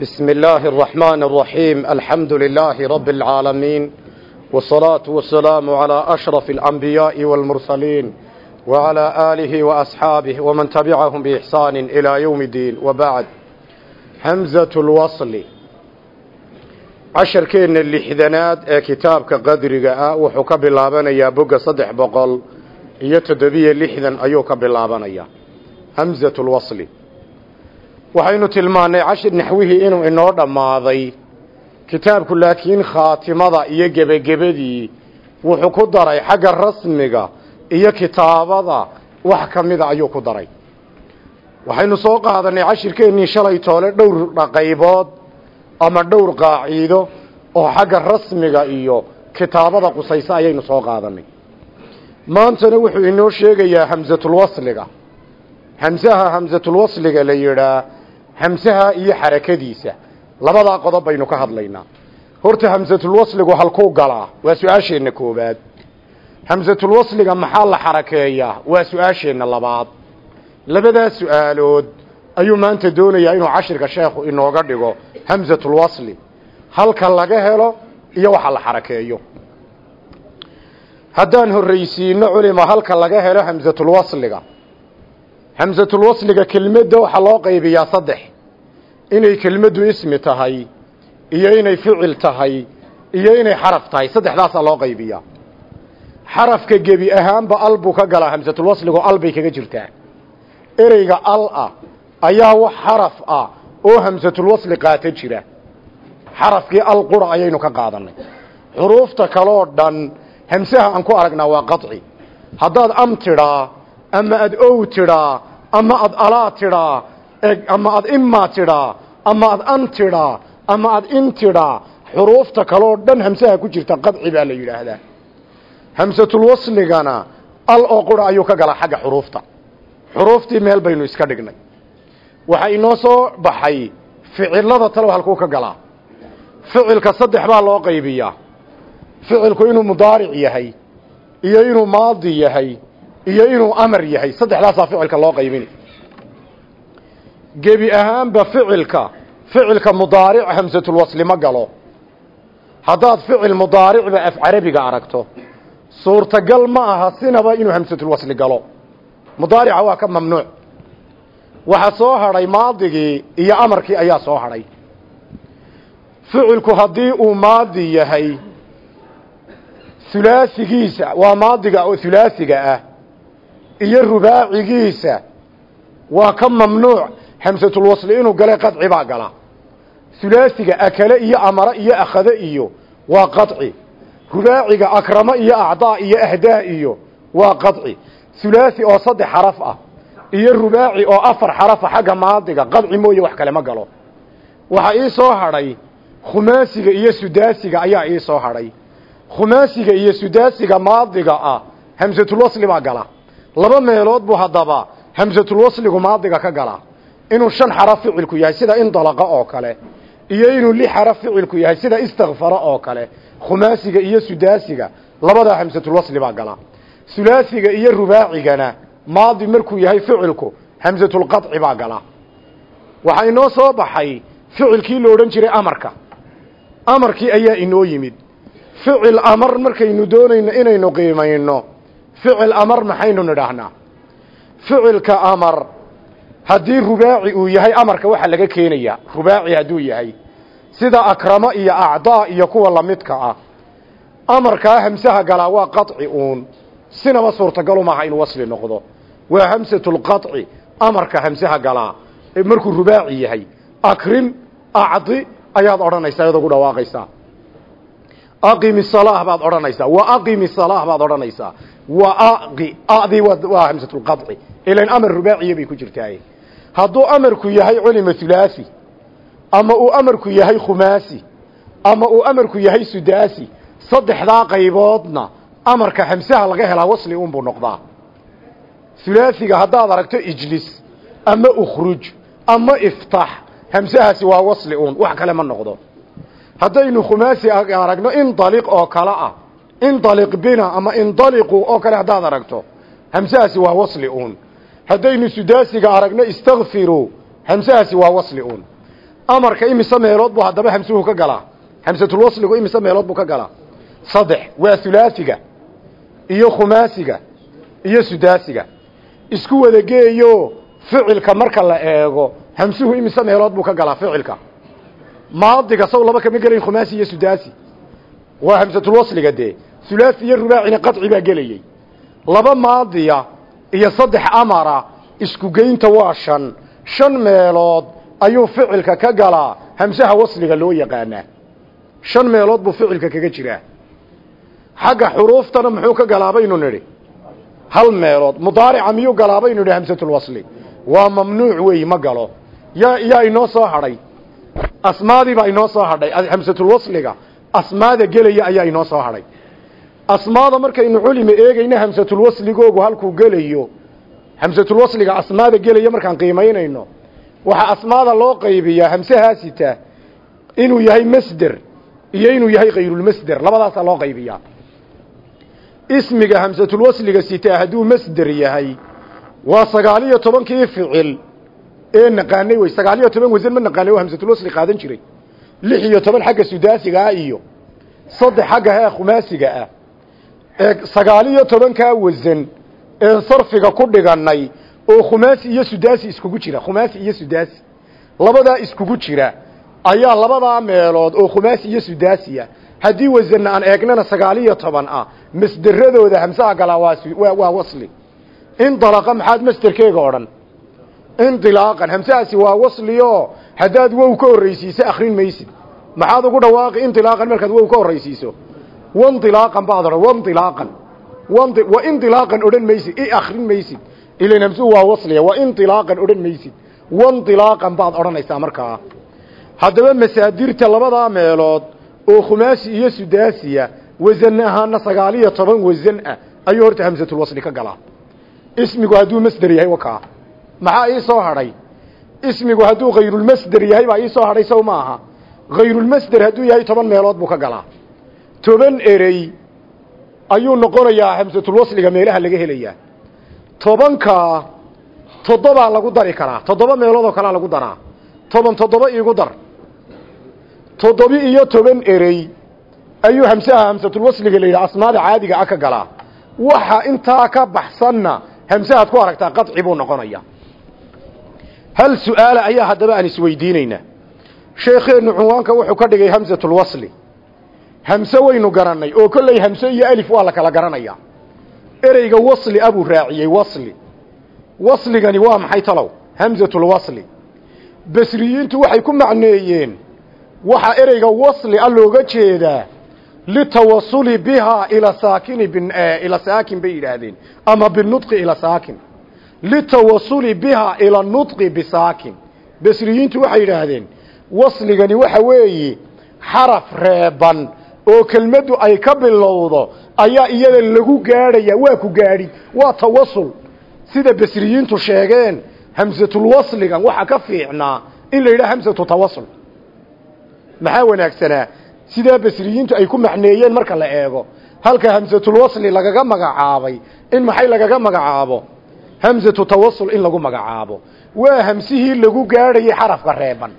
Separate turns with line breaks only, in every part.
بسم الله الرحمن الرحيم الحمد لله رب العالمين والصلاة والسلام على أشرف الأنبياء والمرسلين وعلى آله وأصحابه ومن تبعهم بإحسان إلى يوم الدين وبعد همزة الوصل عشر كين اللحذنات كتابك قدرق وحكب اللابان يا بقى صدح بقل يتدبي اللحذن أيوك باللابان همزة الوصل waxaynu tilmaannay cashir naxwihii inuu inoo dhammaaday. Kitaabku laakiin khaatimada iyo gebagebadii wuxuu ku daray xagga rasmiga iyo kitaabada wax ka mida ayuu ku daray. Waxaynu soo qaadanay cashirkeennii shalay toole dhowr dhaqaybood ama dhowr qaaciido oo xagga rasmiga iyo kitaabada qusaysa ayaynu soo qaadanay maantana wuxuu inoo sheegayaa hamsatulwasliga hamsaha hamsatulwasliga la yidhaa hamsaha iyo xarakadiisa labadaa qodob baynu ka hadlaynaa. Horta hamsatulwasligu halkuu galaa waa su'aasheenna koowaad. Hamsatulwasliga maxaa la xarakeeyaa waa su'aasheenna labaad. Labadaas su'aalood ayuu maanta doonayaa inuu cashirka sheekhu inooga dhigo hamsatulwasli halka laga helo iyo waxa la xarakeeyo haddaan horraysiino culima halka laga helo hamsatulwasliga hamsatulwasliga kelmadda waxaa loo qaybiyaa saddex. Inay kelmaddu ismi tahay iyo inay ficil tahay iyo inay xaraf tahay. Saddexdaasaa loo qaybiyaa. Xarafka gebi ahaanba al buu ka galaa hamsatulwasligu al bay kaga jirtaa. Ereyga al ah ayaa wax xaraf ah oo hamsatulwasli qaata jira. Xarafkii al qura ayaynu ka qaadanay. Xuruufta kaloo dhan hamsaha aan ku aragnaa waa qaci haddaad am ama ad ow tidhaa ama ad alaa tidhaa ama ad imaa tidhaa ama ad an tidhaa ama ad in tidhaa xuruufta kaloo dhan hamsaha ku jirta qadci baa la yidhaahdaa hamsatulwasligana al oo qura ayuu ka galaa xagga xuruufta xuruuftii meel baynu iska dhignay waxaa inoo soo baxay ficilada talow halkuu ka galaa ficilka saddex baa loo qaybiyaa ficilku inuu mudaaric yahay iyo inuu maadi yahay iyo inuu amar yahay. Saddexdaasaa ficilka loo qaybini gebi ahaanba ficilka ficilka mudaaric hamsatulwasli ma galo. Haddaad ficil mudaaricba af carabiga aragto suurtagal ma aha sinaba inuu hamsatulwasli galo. Mudaarica waa ka mamnuuc. Waxaa soo hadhay maadigii iyo amarkii ayaa soo hadhay. Ficilku haddii uu maadi yahay hulaasigiisa waa maadiga oo hulaasiga ah iyo rubaacigiisa waa ka mamnuuc. Hamsatulwasli inuu gale qadci baa gala. Hulaasiga akale iyo amara iyo akhade iyo waa qadci. Rubaaciga akrama iyo acdaa iyo ahdaa iyo waa qadci. Hulaasi oo saddex xaraf ah iyo rubaaci oo afar xarafa xagga maadiga qadci mooye wax kale ma galo. Waxaa ii soo hadhay khumaasiga iyo sudaasiga ayaa ii soo hadhay. Khumaasiga iyo sudaasiga maadiga ah hamsatulwasli baa gala laba meelood buu haddaba hamsatulwasligu maadiga ka gala. Inuu shan xaraf ficilku yahay sida indalaqa oo kale iyo inuu lix xaraf ficilku yahay sida istakfara oo kale khumaasiga iyo sudaasiga labadaa hamsatulwasli baa gala. Hulaasiga iyo rubaacigana maadi markuu yahay ficilku hamsatulqadci baa gala. Waxaa inoo soo baxay ficilkii la odhan jiray amarka. Amarkii ayaa inoo yimid. Ficil amar markaynu doonayno inaynu qiimayno ficil amar maxaynu nidhaahnaa. Ficilka amar haddii rubaaci uu yahay amarka waxaa laga keenayaa rubaaci hadduu yahay sida akramo iyo acdaa iyo kuwa lamidka ah. Amarkaa hamsaha galaa waa qaطci uun. Sinaba suurtagalu maaha inuu wasli noqdo. Waa hamsatulqaطci amarka hamsaha galaa. Markuu rubaaci yahay akrim acdi ayaad odhanaysaa iyadoo ku dhawaaqaysaa. Aqimi salah baad odhanaysaa wa aqimi salah baad odhanaysaa adi waa hamsatulqaطci ilan amar rubaaciya bay ku jirtaaye hadduu amarku yahay culima hulaasi ama uu amarku yahay khumaasi ama uu amarku yahay sudaasi saddexdaa qayboodna amarka hamsaha laga helaa wasli unbuu noqdaa hulaasiga haddaad aragto ijlis ama ukhruj ama iftax hamsahaasi waa wasli un wax kale ma noqdo haddaynu khumaasi aragno indaliq oo kale ah indaliq bina ama indaliqu oo kale haddaad aragto. Hamsahaasi waa wasli un haddaynu sudaasiga aragno istakfiruu hamsahaasi waa wasli un amarka imise meelood buu haddaba hamsuhu ka galaa. Hamsatulwasligu imise meelood buu ka galaa. Saddex waa hulaasiga iyo khumaasiga iyo sudaasiga. Isku wada geeyo ficilka marka la eego hamsuhu imise meelood buu ka galaa ficilka. Maadiga saw laba kama gelayn khumaasi iyo sudaasi. Waa hamsatulwasliga hulaasi iyo rubaacina qadci baa gelayey laba maadiya iyo saddex amara isku geynta waa shan shan meelood ayuu ficilka ka galaa hamsaha wasliga loo yaqaanaa shan meelood buu ficilka kaga jiraa xagga xuruuftana muxuu ka galaa baynu nidhi hal meelood mudaarica miyuu galaa baynu nidhi hamsatulwasli waa mamnuuc weey ma galo yaa yaa inoo soo hadhay asmaadii baa inoo soo hadhay hamsatulwasliga asmaada gelaya ayaa inoo soo hadhay asmaada markaynu culima eegayno hamsatulwasligoogu halkuu gelayo hamsatulwasliga asmaada gelaya markaan qiimaynayno waxaa asmaada loo qaybiyaa hamsahaasita inuu yahay masder iyo inuu yahay kayrulmasder labadaasaa loo qaybiyaa. Ismiga hamsatulwasliga sitaa hadduu masder yahay waa sagaal iyo tobankii ficil ee naqaanay wey. Sagaal iyo toban wasan ma naqaanay oo hamsatulwasli qaadan jiray. Lix iyo toban xagga sudaasiga ah iyo saddex xagga hee khumaasiga ah sagaal iyo tobankaa wasan een sarfiga ku dhigannay oo khumaasi iyo sudaasi iskugu jira khumaasi iyo sudaasi. Labadaa iskugu jira ayaa labadaa meelood oo khumaasi iyo sudaasiya haddii wasanna aan eegnana sagaal iyo toban ah masderadooda hamsaha galaa waa wasli. Indalaqa maxaad masderkeega odhan? Indilaaqan hamsahaasi waa wasliyo haddaad wow ka horraysiiso akrin maysid. Maxaad ugu dhawaaqi indilaaqan markaad wow ka horraysiiso wandilaaqan baad odhan wandilaaqan wa indilaaqan odhan maysid i akrin maysid ilan hamsuhu waa wasliya wa indilaaqan odhan maysid wandilaaqan baad odhanaysaa markaa haddaba masaadirta labadaa meelood oo khumaasi iyo sudaasiya wasan ahaana sagaal iyo toban wasan ah ayuu horta hamsatulwasli ka galaa ismigu hadduu masder yahay wakaa maxaa ii soo hadhay ismigu hadduu kayrulmasder yahay baa ii soo hadhay sow ma aha kayrulmasder hadduu yahay toban meelood buu ka galaa toban erey ayuu noqonayaa hamsatulwasliga meelaha laga helayaa. Tobankaa toddobaa lagu dari karaa. Toddoba meelood oo kalea lagu daraa. Toban toddoba iigu dar. Toddobi iyo toban erey ayuu hamsaha hamsatulwasliga la yidhaha asmaada caadiga ah ka galaa. Waxa intaa ka baxsanna hamsahaad ku aragtaa qadci buu noqonaya hal su'aala ayaa haddaba aan isweydiinaynaa sheekheennu cunwaanka wuxuu ka dhigay hamsatulwasli hamse waynu garannay oo kolley hamse iyo alif waa la kala garanayaa ereyga wasli abuu raaciyey wasli. Wasligani waa maxay talow? Hamsatulwasli basriyiintu waxay ku macneeyeen waxaa ereyga wasli a looga jeedaa litawasuli bihaa ila saakini ila saakin bay yidhaahdeen ama binudqi ila saakin. Litawasuli bihaa ila nudqi bisaakin basriyiintu waxay yidhaahdeen wasligani waxa weeye xaraf reeban oo kelmaddu ay ka bilowdo ayaa iyada lagu gaadhaya waa ku gaadhi waa tawasul sida basriyiintu sheegeen hamsatulwasligan waxaa ka fiicnaa in la yidhaha hamsatu tawasul maxaa wanaagsanaa? Sidaa basriyiintu ay ku macneeyeen marka la eego halka hamsatulwasli lagaga magacaabay in maxay lagaga magacaabo? Hamsatu tawasul in lagu magacaabo. Waa hamsihii lagu gaadhayay xarafka reeban.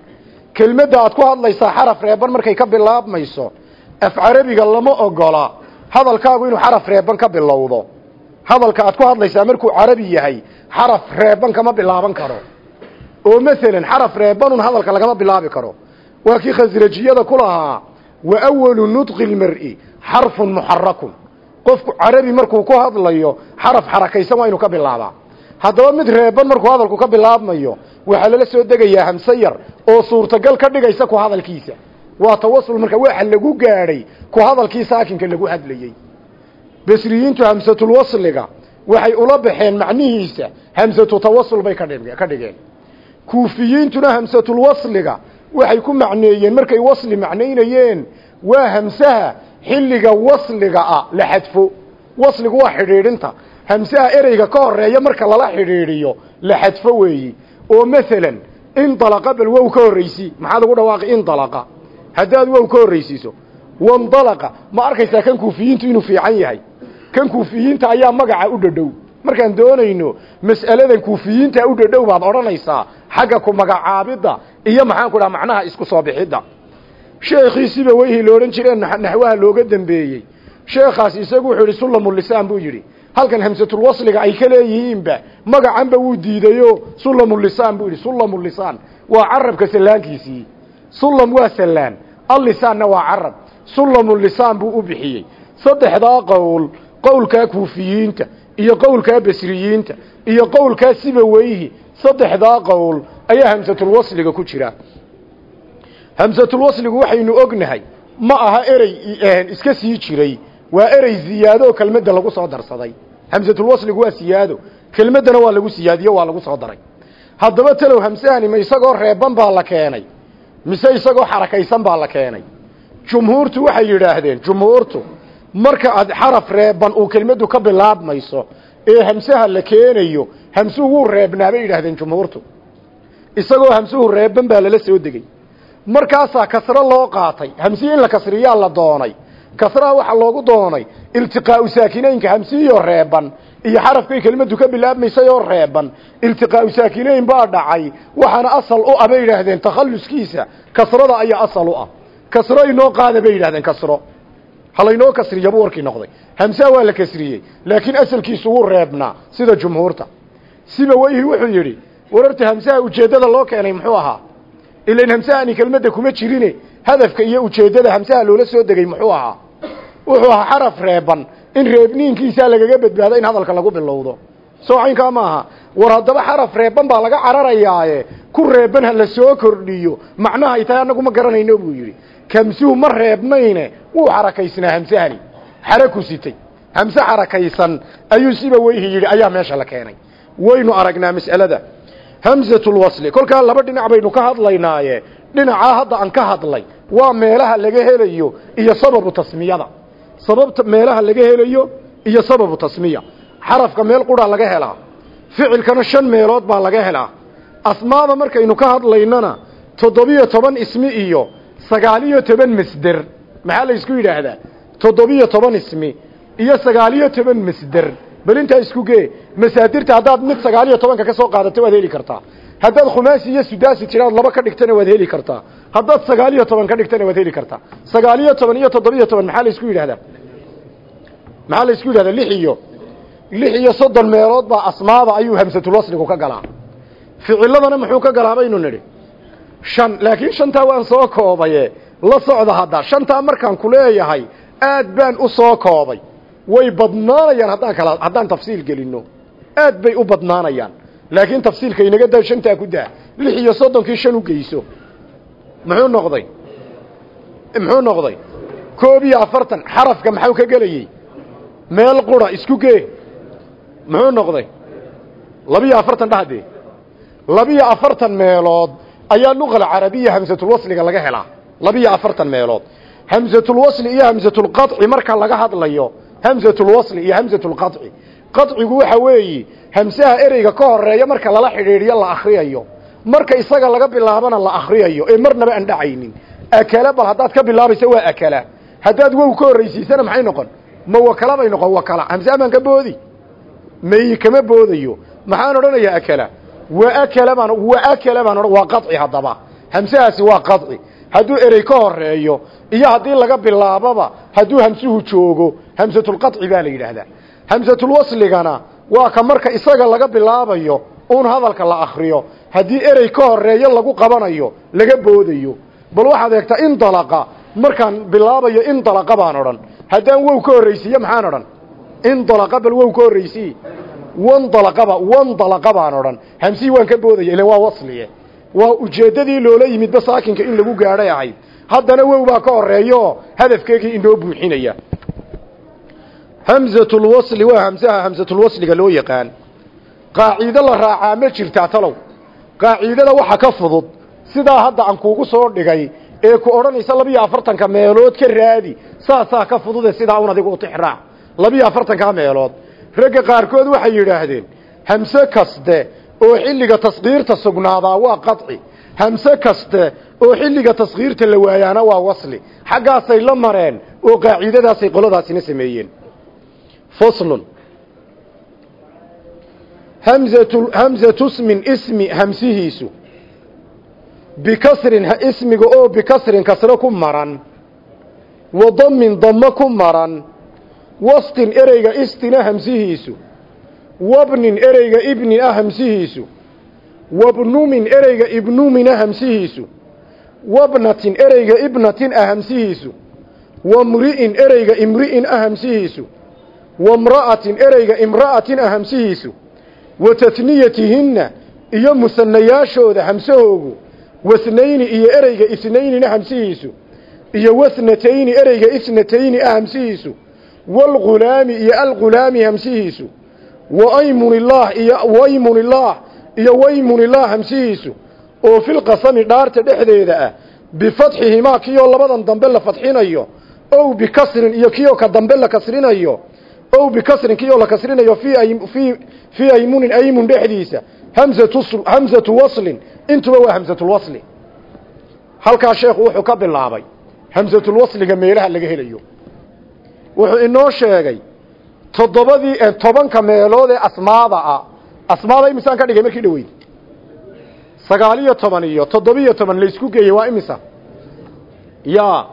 Kelmadda aad ku hadlaysaa xaraf reeban markay ka bilaabmayso af carabiga lama ogola. Hadalkaagu inuu xaraf reeban ka bilowdo. Hadalka aad ku hadlaysaa markuu carabi yahay xaraf reeban kama bilaaban karo. Oo masalan xaraf reebanun hadalka lagama bilaabi karo. Waa kii khasrajiyada ku lahaa wa awalu nudqi lmar'i xarfun muxarakun qofku carabi markuu ku hadlayo xaraf xarakaysan waa inuu ka bilaabaa. Haddaba mid reeban markuu hadalku ka bilaabmayo waxaa lala soo degayaa hamse yar oo suurtagal ka dhigaysa ku hadalkiisa waa tawasul marka waxa lagu gaadhay ku hadalkii saakinka lagu hadlayey basriyiintu hamsatulwasliga waxay ula baxeen macnihiisa hamsatu tawasul bay ka dhigeen. Kuufiyiintuna hamsatulwasliga waxay ku macneeyeen markay wasli macnaynayeen waa hamsaha xilliga wasliga ah la xadfo. Wasligu waa xidhiidhinta. Hamsaha ereyga ka horreeya marka lala xidhiidhiyo la xadfo weeyi. Oo masalan indalaqa bal wow ka horraysi maxaad ugu dhawaaqi indalaqa haddaad wow ka horraysiiso wandalaqa ma arkaysaa kan kuufiyiintu inuu fiican yahay. Kan kuufiyiinta ayaa magaca u dhadhow. Markaan doonayno mas'aladan kuufiyiinta u dhadhow baad odhanaysaa xagga ku magacaabidda iyo maxaan ku macnaha isku soo bixidda. Sheekhiisiiba weyhii la odhan jireen naxwaha looga dambeeyey. Sheekhaas isagu wuxuu yidhi sulamulisaan buu yidhi. Halkan hamsatulwasliga ay ka leeyihiinba magacanba wuu diidayo sulamulisaan buu yidhi. Sulamulisaan waa carabka sallaankiisii. Sulam waa sallaan allisaanna waa carab sulamulisaan buu u bixiyey. Saddexdaa qowl qowlkaa kuufiyiinta iyo qowlkaa basriyiinta iyo qowlkaa sibaweyhi saddexdaa qowl ayaa hamsatulwasliga ku jira. Hamsatulwasligu waxaynu ognahay ma aha erey iska sii jiray. Waa erey ziyaado oo kelmadda lagu soo darsaday. Hamsatulwasligu waa siyaado kelmaddana waa lagu siyaadiyo waa lagu soo daray. Haddaba talow hamsahani ma isagoo reeban baa la keenay mise isagoo xarakaysan baa la keenay. Jumhuurtu waxay yidhaahdeen jumhuurtu marka aad xaraf reeban uu kelmaddu ka bilaabmayso ee hamsaha la keenayo hamsuhu wuu reebnaa bay yidhaahdeen jumhuurtu. Isagoo hamsuhu reeban baa lala soo degey markaasaa kasro loo qaatay hamsihi in la kasriyaa la doonay. Kasraha waxaa loogu doonay iltiqaau saakinaynka hamsihiyoo reeban iyo xarafkay kelimadu ka bilaabmaysay oo reeban iltiqaau saakinayn baa dhacay. Waxaana asal u ah bay yidhaahdeen takhalluskiisa kasrada ayaa asal u ah. Kasro inoo qaada bay yidhahdeen kasro. Halaynoo kasriya buu warkii noqday. Hamsaha waa la kasriyey laakiin asalkiisu wuu reebnaa sida jumhuurta. Siba weyhi wuxuu yidhi wararta hamsaha ujeeddada loo keenay muxuu ahaa? Ilan hamsahani kelmadda kuma jirine hadafka iyo ujeeddada hamsaha loola soo degay muxuu ahaa? Wuxuu ahaa xaraf reeban in reebniinkiisaa lagaga badbaado in hadalka lagu bilowdo. Soo caynkaa maaha war haddaba xaraf reeban baa laga cararayaaye. Ku reeban ha la soo kordhiyo. Macnaha ay tahay annagu ma garanayno buu yidhi. Kamsuhu ma reebnayne. Wuu xarakaysnaa hamsahani. Xaraku sitay. Hamse xarakaysan. Ayuu siba weyhi yidhi. Ayaa meesha la keenay. Waynu aragnaa mas'alada. Hamsatulwasli kolkaa laba dhinac baynu ka hadlaynaaye. Dhinacaa hadda aan ka hadlay. Waa meelaha laga helayo iyo sababu tasmiyada sababta meelaha laga helayo iyo sababu tasmiya. Xarafka meel qura laga helaa ficilkana shan meelood baa laga helaa asmaada markaynu ka hadlaynana toddobiyo toban ismi iyo sagaaliyo toban masder maxaa la isku yidhaahdaa? Toddobiyo toban ismi iyo sagaaliyo toban masder bal intaa isku gee masaadirta haddaad mid sagaaliyo tobanka ka soo qaadato waad heli kartaa. Haddaad khumaasi iyo sudaasi tiraad laba ka dhigtana waad heli kartaa. Haddaad sagaaliyo toban ka dhigtana waad heli kartaa. Sagaaliyo toban iyo toddobiyo toban maxaa la isku yidhahdaa maxaa la isku yidhahdaa? Lix iyo lix iyo soddon meelood baa asmaada ayuu hamsatulwasligu ka galaa. Ficiladana muxuu ka galaa baynu nidhi. Shan laakiin shantaa waan soo koobaye. La socda hadda. Shantaa markaan ku leeyahay aad baan u soo koobay. Way badnaanayaan haddaan kala haddaan tafsiil gelinno. Aad bay u badnaanayaan. Laakiin tafsiilka inaga daa shantaa ku daa. Lix iyo soddonkii shan u geyso. Muxuu noqday? Muxuu noqday? Koob iyo afartan xarafka maxuu ka gelayey meel qura isku gee. Muxuu noqday? Labiyo afartan dhahdee labiyo afartan meelood ayaa luqa carabiya hamsatulwasliga laga helaa. Labiyo afartan meelood. Hamsatulwasli iyo hamsatulqaci marka laga hadlayo hamsatulwasli iyo hamsatulqaci qacigu waxa weeye hamsaha ereyga ka horreeya marka lala xidhiidhiyo la akhriyayo. Marka isaga laga bilaabana la akhriyayo. Ee marnaba aan dhacaynin. Akala bal haddaad ka bilaabaysa waa akala. Haddaad wow ka horraysiisana maxay noqon? ma wakala bay noqon wakala. Hamse amaan ka boodi? Mayi kama boodayo. Maxaan odhanayaa akala? Waakala baan waakala baan odhan waa qaci haddaba. Hamsahaasi waa qadci. Hadduu erey ka horeeyo iyo haddii laga bilaaboba hadduu hamsuhu joogo hamsatulqaci baa la yidhaahdaa. Hamsatulwasligana waa ka marka isaga laga bilaabayo uun hadalka la akriyo haddii erey ka horeeyo lagu qabanayo laga boodayo. Bal waxaad eegtaa in dalaqa markaan bilaabayo indalaqa baan odhan. Haddaan wow ka horraysiiye maxaan odhan? Indalaqa bal wow ka horraysiye wandalaqaba wandalaqa baan odhan. Hamsihii waan ka boodaya ilan waa wasliye. Waa ujeeddadii loola yimidba saakinka in lagu gaadhay ahayd haddana wow baa ka horeeyo hadafkeegii inoo buuxinaya. Hamsatulwasli waa hamsaha hamsatulwasliga loo yaqaan. Qaaciido la raacaa ma jirtaa talow. Qaaciidada waxa ka fudud sidaa hadda aan kuugu soo dhigay ee ku odhanaysa labiyo afartanka meelood ka raadi saasaa ka fudude sidaa un adigu utixraac labiyo afartankaa meelood. Ragga qaarkood waxay yidhaahdeen hamse kaste oo xilliga taskiirta sugnaadaa waa qaطci hamse kaste oo xilliga taskiirta la waayaana waa wasli. Xaggaasay la mareen oo qaaciidadaasay qoladaasina sameeyeen. Faslun hamzatu hamzatu smin ismi hamsihiisu bikasrin ismiga oo bikasrin kasro ku maran. Wa damin damo ku maran. Wastin ereyga istina hamsihiisu. Wabnin ereyga ibnin ah hamsihiisu. Wabnumin ereyga ibnumina hamsihiisu. Wabnatin ereyga ibnatin ah hamsihiisu. Wamri'in ereyga imri'in ah hamsihiisu. Wamra'atin ereyga imra'atin ah hamsihiisu. Wa tatniyatihinna iyo musanayaashooda hamsahoogu wasnayni iyo ereyga isnaynina hamsihiisu iyo wasnatayni ereyga isnatayni ah hamsihiisu waalghulaami iyo alghulaami hamsihiisu waaymunillaah iyo waymunillaah iyo waymunillaah hamsihiisu oo filqasami dhaarta dhexdeeda ah bifatxihimaa kiyoo labadan dambe la fadxinayo ow bikasrin iyo kiyoo ka dambe la kasrinayo ow bikasrin kiyoo la kasrinayo fii fii aymunin aymun dhexdiisa hamzatu waslin. Intuba waa hamzatulwasli halkaa sheekhu wuxuu ka bilaabay hamzatulwasliga meelaha laga helayo. Wuxuu inoo sheegay toddobadii tobanka meelood ee asmaada ah. Asmaada imisaan ka dhigay markii dhaweyd. Sagaal iyo toban iyo toddobiyo toban laysku geeyey waa imisa? Ya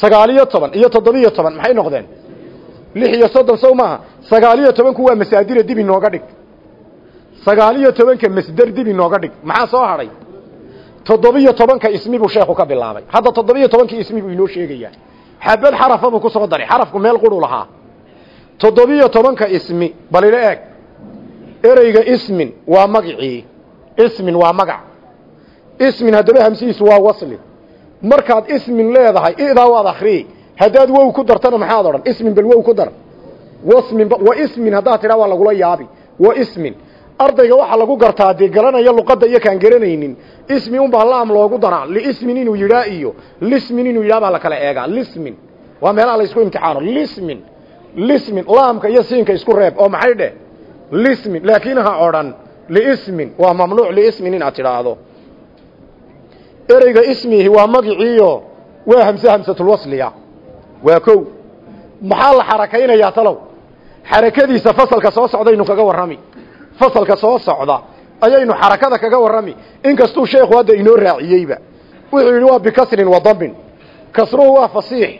sagaal iyo toban iyo toddobiyo toban maxay noqdeen? Lix iyo soddon sow maaha. Sagaal iyo tobanku waa masaadira dib inooga dhig sagaal iyo tobanka masder dib inooga dhig. Maxaa soo hadhay toddobiyo tobanka ismi buu sheekhu ka bilaabay. Hadda toddobiyo tobankii ismi buu inoo sheegayaa xabad xarafa buu ku soo daray. Xarafku meel quru lahaa. Toddobiyo tobanka ismi bal ila eeg. Ereyga ismin waa magicii ismin waa magac. Ismin haddaba hamsihiisu waa wasli. Markaad ismin leedahay idaa waad akrii haddaad wow ku dartana maxaad odhan? Ismin bal wow ku dar. Wasmin wa ismin haddaad tidhaa waa lagula yaabi. Wa ismin ardayga waxaa lagu gartaa dee garanaya luqadda iyo kaan garanaynin. Ismi unbaa laam loogu daraa. Liismin inuu yidhaa iyo lismin inuu yidhaa baa la kala eegaa. Lismin. Waa meelaha laysku imtixaano. Lismin. Lismin. Laamka iyo siinka isku reeb. Oo maxay dheh? Lismin. Laakiin ha odhan. Liismin. Waa mamnuuc liismin inaad tidhaahdo. Ereyga ismihi waa magiciiyo waa hamse hamsatulwasliya waa kow. Maxaa la xarakaynayaa talow? Xarakadiisa fasalka soo socdaynu kaga warrami fasalka soo socda ayaynu xarakada kaga warrami. Inkastuu sheekhu hadda inoo raaciyeyba wuxuu yidhi waa bikasrin wa damin kasruhu waa fasiix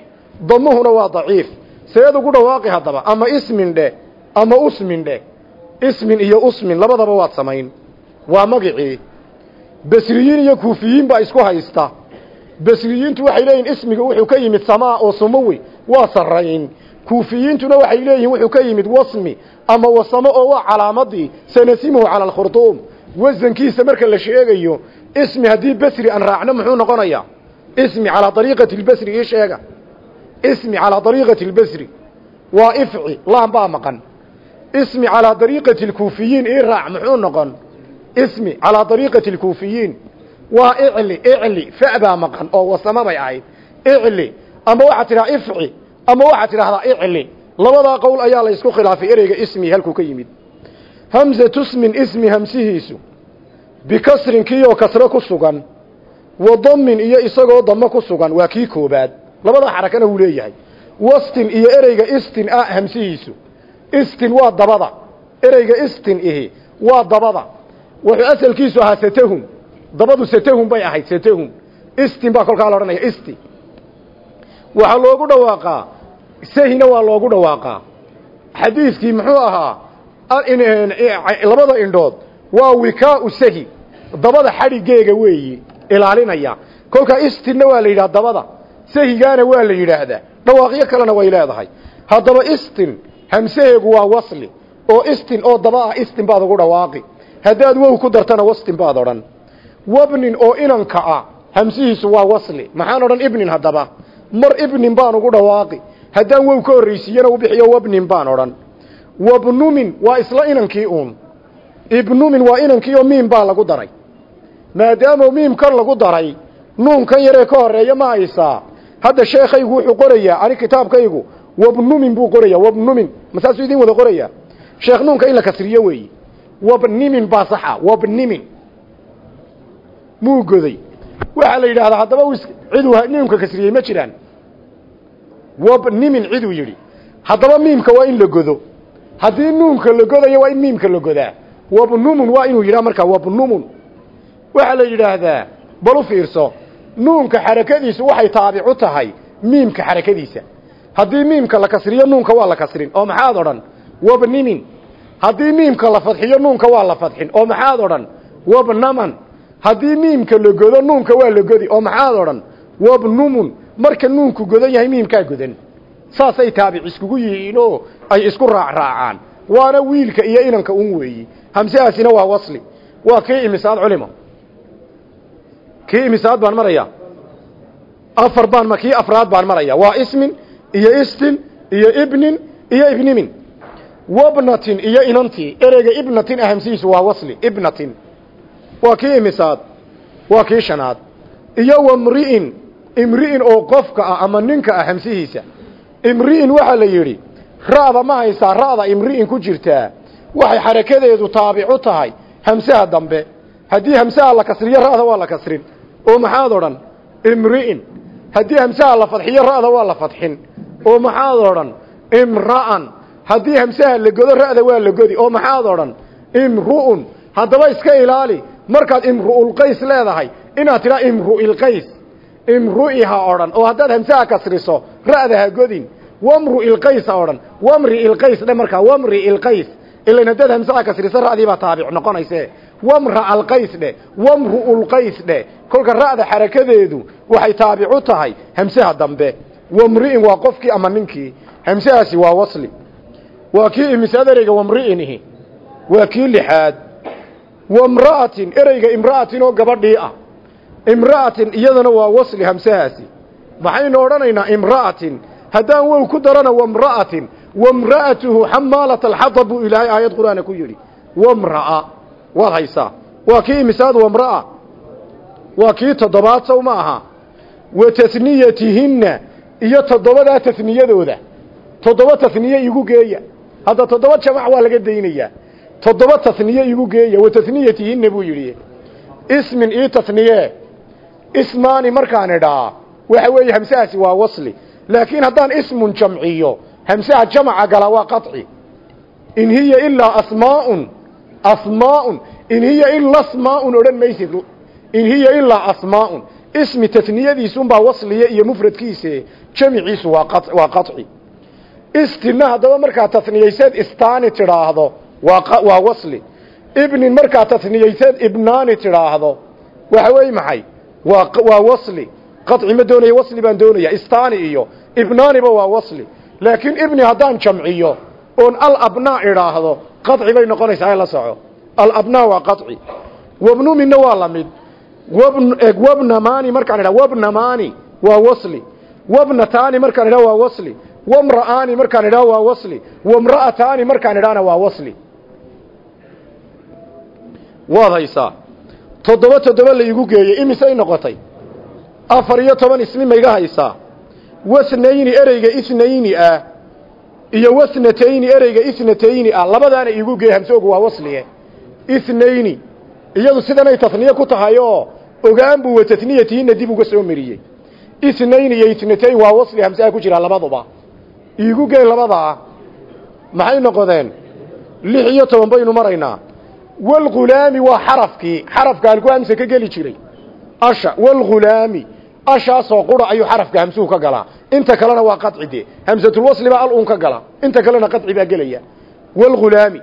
damuhuna waa daciif. Seed ugu dhawaaqi haddaba ama ismin dheh ama usmin dheh. Ismin iyo usmin labadaba waad samayn. Waa magicii. Basriyiin iyo kuufiyiin baa isku haysta. Basriyiintu waxay leeyihiin ismiga wuxuu ka yimid samaa oo sumowi waa sarrayn. Kuufiyiintuna waxay leeyihiin wuxuu ka yimid wasmi ama wasamo oo waa calaamadii sanasimuhu cala alkhurduum wasankiisa marka la sheegayo ismi haddii basri aan raacno muxuu noqonayaa ismi calaa dariiqati lbasri ii sheega. Ismi calaa dariiqati lbasri. Waa ifci laan baa maqan. Ismi calaa dariiqati lkuufiyiin ii raac muxuu noqon? Ismi calaa dariiqati lkuufiyiin. Waa icli icli fa baa maqan oo wasamo bay ahayd. Icli ama waxaad tidhaha ifci ama waxaad tidhaahdaa icli labadaa qowl ayaa la ysku khilaafay ereyga ismi halkuu ka yimid. Hamzatu smin ismi hamsihiisu bikasrin kiioo kasro ku sugan wa damin iyo isagoo damo ku sugan waa kii koobaad. Labada xarakana wuu leeyahay. Wastin iyo ereyga istin ah hamsihiisu. Istin waa dabada. Ereyga istin ihi waa dabada. Wuxuu asalkiisu ahaa satahum dabadu satahum bay ahayd satahum istin baa kolkaa la odhanaya isti. Waxaa loogu dhawaaqaa sahina waa loogu dhawaaqaa. Xadiiskii muxuu ahaa labada indhood waa wikaau sahi dabada xadhigeega weeyi ilaalinaya. Kolkaa istinna waa la yidhaha dabada sahigaana waa la yidhaahdaa. Dhawaaqyo kalena way leedahay. Haddaba istin hamsaheegu waa wasli oo istin oo daba ah istin baad ugu dhawaaqi. Haddaad wow ku dartana wastin baad odhan. Wabnin oo inanka ah hamsihiisu waa wasli. Maxaan odhan ibnin haddaba. Mar ibnin baan ugu dhawaaqi haddaan wow ka horraysiiyana u bixiyo wabnin baan odhan. Wabnumin waa isla inankii uun. Ibnumin waa inankii oo miim baa lagu daray. Maadaama miimkan lagu daray nuunkan yaree ka horreeya ma haysaa. Hadda sheekhaygu wuxuu qorayaa ani kitaabkaygu wabnumin buu qorayaa wabnumin masaasuu idin wada qorayaa? Sheekh nuunka in la kasriyo weeye wabnimin baa saxa wabnimin muu goday. Waxaa la yidhaahdaa haddaba ciduu nuunka kasriyey ma jiraan wabnimin ciduu yidhi. Haddaba miimka waa in la godo. Haddii nuunka la godayo waa in miimka la godaa. Wabnumun waa inuu yidhaha markaa wabnumun waxaa la yidhaahdaa bal u fiirso nuunka xarakadiisu waxay taabicu tahay miimka xarakadiisa. Haddii miimka la kasriyo nuunka waa la kasrin. Oo maxaad odhan? Wabnimin haddii miimka la fadxiyo nuunka waa la fadxin. Oo maxaad odhan? Wabnaman haddii miimka la godo nuunka waa la godi. Oo maxaad odhan? Wabnumun marka nuunku godan yahay miimkaa godan. Saasay taabic iskugu yihiin oo ay isku raacraacaan waana wiilka iyo inanka un weeyi. Hamsahaasina waa wasli. Waa kii imisaad culimo. Kii imisaad baan maraya. Afar baan kii afraad baan maraya. Waa ismin iyo istin iyo ibnin iyo ibnimin. Wabnatin iyo inantii. Ereyga ibnatin ahamsihiisu waa wasli. Ibnatin. Waa kii imisaad. Waa kii shanaad. Iyo wamri'in imri'in oo qofka ah ama ninka ah hamsihiisa imri'in waxaa la yidhi ra'da ma haysaa ra'da imri'in ku jirtaa. Waxay xarakadeedu taabicu tahay hamsaha dambe. Haddii hamsaha la kasriyo ra'da waa la kasrin. Oo maxaad odhan? Imri'in. Haddii hamsaha la fadxiyo ra'da waa la fadxin. Oo maxaad odhan? Imra'an. Haddii hamsaha la godo ra'da waa la godi. Oo maxaad odhan? Imru'un. Haddaba iska ilaali. Markaad imru'ulqays leedahay inaad tidhaa imru'ilqays imru'iha odhan oo haddaad hamsaha kasriso ra'da ha godin. Wamru'ilqays ha odhan. Wamri'ilqays dhe markaa wamri'ilqays ilan haddaad hamsaha kasriso ra'dii baa taabic noqonayse wamra alqays dhe. Wamru'ulqays dhe. Kolka ra'da xarakadeedu waxay taabicu tahay hamsaha dambe. Wamri'in waa qofkii ama ninkii. Hamsahaasi waa wasli. Waa kii imisaad ereyga wamri'inihi waa kii lixaad. Wamra'atin ereyga imra'atin oo gabadhii ah imra'atin iyadana waa wasli hamsahaasi. Maxaynu odhanaynaa imra'atin. Haddaan wow ku darana wamra'atin wamra'atuhu xamaalat alxatab buu ilaahay aayad qur'aana ku yidhi. Wamra'a waad haysaa. Waa kii imisaad wamra'a waa kii toddobaad sow ma aha. Wa tasniyatihinna iyo toddobadaa tasniyadooda. Toddoba tasniye igu geeya. Hadda toddoba jamac waa laga daynayaa. Toddoba tasniye igu geeya. Wa tasniyatihinna buu yidhi. Ismin ii tasniye ismaani markaan idhaa waxa weeye hamsahaasi waa wasli. Laakiin haddaan ismun jamciyo hamsaha jamaca gala waa qaطci in hiya ilaa asmaaun asmaaun. In hiya ilaa asmaaun odhan maysid. In hiya ilaa asmaaun. Ismi tasniyadiisunbaa wasliya iyo mufradkiise jamiciisu waa waa qaطci istina haddaba markaa tasniyayseed istaani tidhaahdo waa wasli. Ibnin markaa tasniyayseed ibnaani tidhaahdo. Waxa weeye maxay waa waa wasli. Qadci ma doonaya wasli baan doonaya istani iyo ibnaaniba waa wasli. Laakiin ibni haddaan jamciyo oon alabnaa idhaahdo qadci bay noqonaysaa la soco. Alabnaa waa qaci wabnu midna waa la mid. Wabnamani markaan idha wabnamani waa wasli. Wabnataani markaan idhaa waa wasli. Wamra'aani markaan idhaa waa wasli. Wamra'ataani markaan idhaana waa wasli. Waad haysaa toddoba toddoba la igu geeyey imisay noqotay? Afar iyo toban ismi ma iga haysaa? Wasnayni ereyga isnayni ah iyo wasnatayni ereyga isnatayni ah labadaana iigu geey hamsoogu waa waslige isnayni iyadu sidanay tasniye ku tahay oo ogaan buu wa tasniyatihinna dib uga soo mariyey. Isnayni iyo isnatayn waa wasli hamsaha ku jira labaduba. Iigu geey labadaa maxay noqodeen? Lix iyo toban baynu maraynaa walghulaami waa xarafkii xarafka halku hamse ka geli jiray asha walghulaami ashaasoo qura ayuu xarafka hamsuhu ka galaa inta kalena waa qaci de hamsatulwasli baa al un ka gala inta kalena qaci baa gelaya walghulaami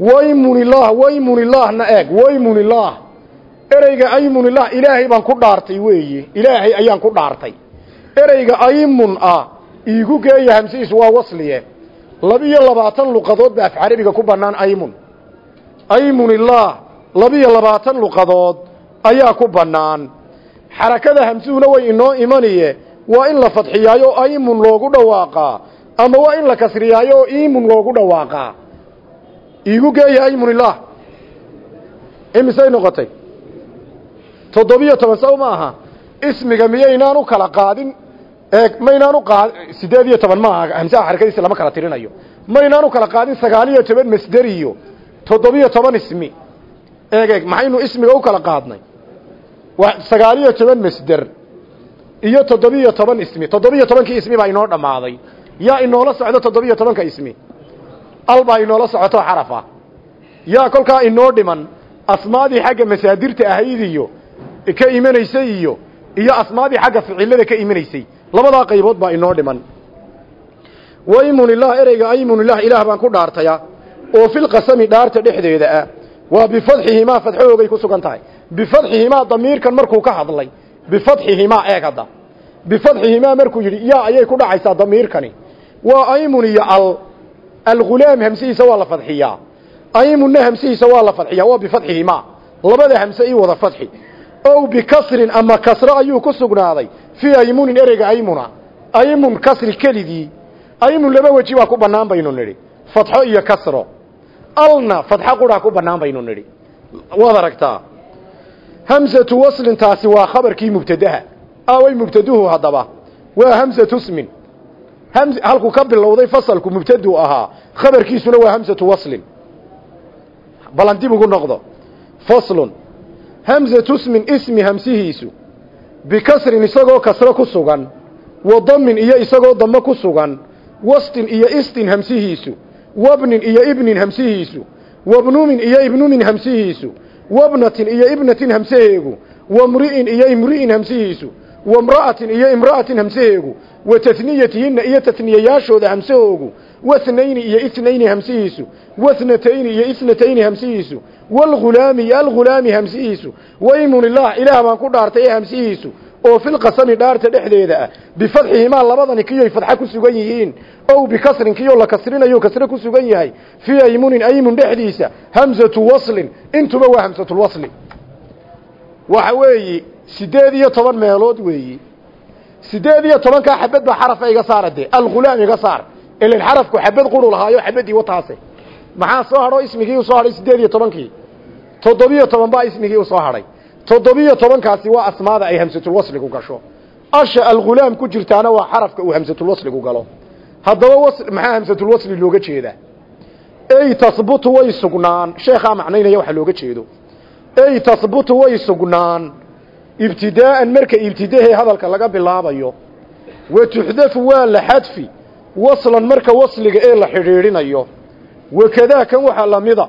waymunilah waymunilaahna eeg waymunilaah ereyga aymunilah ilaahay baan ku dhaartay weeye ilaahay ayaan ku dhaartay ereyga aymun ah iigu geeya hamsihiisu waa wasliye labiyo labaatan luqadood ba af ku bannaan aymun aymunilaah labiyo labaatan luqadood ayaa ku bannaan. Xarakada hamsuhuna way inoo imaniye waa in la fadxiyaayo aymun loogu dhawaaqaa ama waa in la kasriyaayo oo iimun loogu dhawaaqaa iigu geeya aymunilaah imisay noqotay? Toddobiyo toban saw ma aha. Ismiga miyaynaan u kala qaadin? Maynaan u qaad sideed iyo toban maaha hamsaha xarakadiisa lama kala tirinayo. Maynaan kala qaadin sagaal iyo toban masder iyo toddobiyo toban ismi. Eeg eeg maxaynu ismiga u kala qaadnay? Waa sagaal iyo toban masder iyo toddobiyo toban ismi. Toddobiyo tobankii ismi baa inoo dhammaaday. Yaa inoola socdo toddobiyo tobanka ismi? Al baa inoola socoto xarafa. Yaa kolkaa inoo dhiman asmaadii xagga masaadirta ahayd iyo ka imanaysay iyo iyo asmaadii xagga ficilada ka imanaysay. Labadaa qaybood baa inoo dhiman. Waymunilah ereyga aymunilah ilaah baan ku dhaartaya oo filqasami dhaarta dhexdeeda ah waa bifadxihimaa fadxoogay ku sugan tahay. Bifadxihimaa damiirkan markuu ka hadlay bifadxihimaa eeg hadda. Bifadxihimaa markuu yidhi yaa ayay ku dhacaysaa damiirkani. Waa aymun iyo al algulaam hamsihiisa waa la fadxiyaa. Aymunna hamsihiisa waa la fadxiyaa waa bifadxihimaa labada hamse ii wada fadxi. Ow bikasrin ama kasro ayuu ku sugnaaday fii aymunin ereyga aymuna. Aymun kasri kelidii. Aymun laba weji baa ku bannaan baynu nidhi. Fatxo iyo kasro alna fatxo qudhaa ku bannaan baynu nidhi. Waad aragtaa hamsatu waslin taasi waa khabarkii mubtadaha. Away mubtaduhu haddaba waa hamsatu smin halkuu ka bilowday fasalku mubtadu ahaa khabarkiisuna waa hamsatu waslin. Balan dib ugu noqdo. Faslun hamsatu smin ismi hamsihiisu bikasrin isagoo kasro ku sugan wa damin iyo isagoo damo ku sugan wastin iyo istin hamsihiisu wabnin iyo ibnin hamsihiisu wabnumin iyo ibnumin hamsihiisu wabnatin iyo ibnatin hamsaheegu wamri'in iyo imri'in hamsihiisu wamra'atin iyo imra'atin hamsaheegu wa taniyatihinna iyo taniyayaashooda hamsahoogu wathnayni iyo ithnayni hamsihiisu wathnatayni iyo ithnatayni hamsihiisu waalghulaami iyo alghulaami hamsihiisu waymunillaah ilaah baan ku dhaartay ee hamsihiisu oo filqasami dhaarta dhexdeeda ah bifadxihimaa labadani kiyoy fadxa ku sugan yihiin ow bikasrin kiyoo la kasrinayo kasre ku sugan yahay fii aymunin aymun dhexdiisa hamsatu waslin intuba waa hamsatulwasli waxa weeyi siddeed iyo toban meelood weeyi. Siddeed iyo tobankaa xabad baa xarafa iga saara dee algulaam iga saar. Ilan xarafku xabad quru lahaayo xabadii wataase maxaa soo hadho ismigii u soo hadhay siddeed iyo tobankii. Toddobiyo toban baa ismigii u soo hadhay toddobiyo tobankaasi waa asmaada ay hamsatulwasligu gasho. Asha algulaam ku jirtaana waa xarafka uu hamsatulwasligu galo. Haddaba maxaa hamsatulwasli looga jeedaa ey tahbutu way sugnaan. Sheekhaa macnaynaya waxa looga jeedo. Ey tahbutu way sugnaan. Ibtidaa'an marka ibtidahee hadalka laga bilaabayo wa tuxdafu waa la xadfi waslan marka wasliga ee la xidhiidhinayo. Wakadaa kan waxaa lamida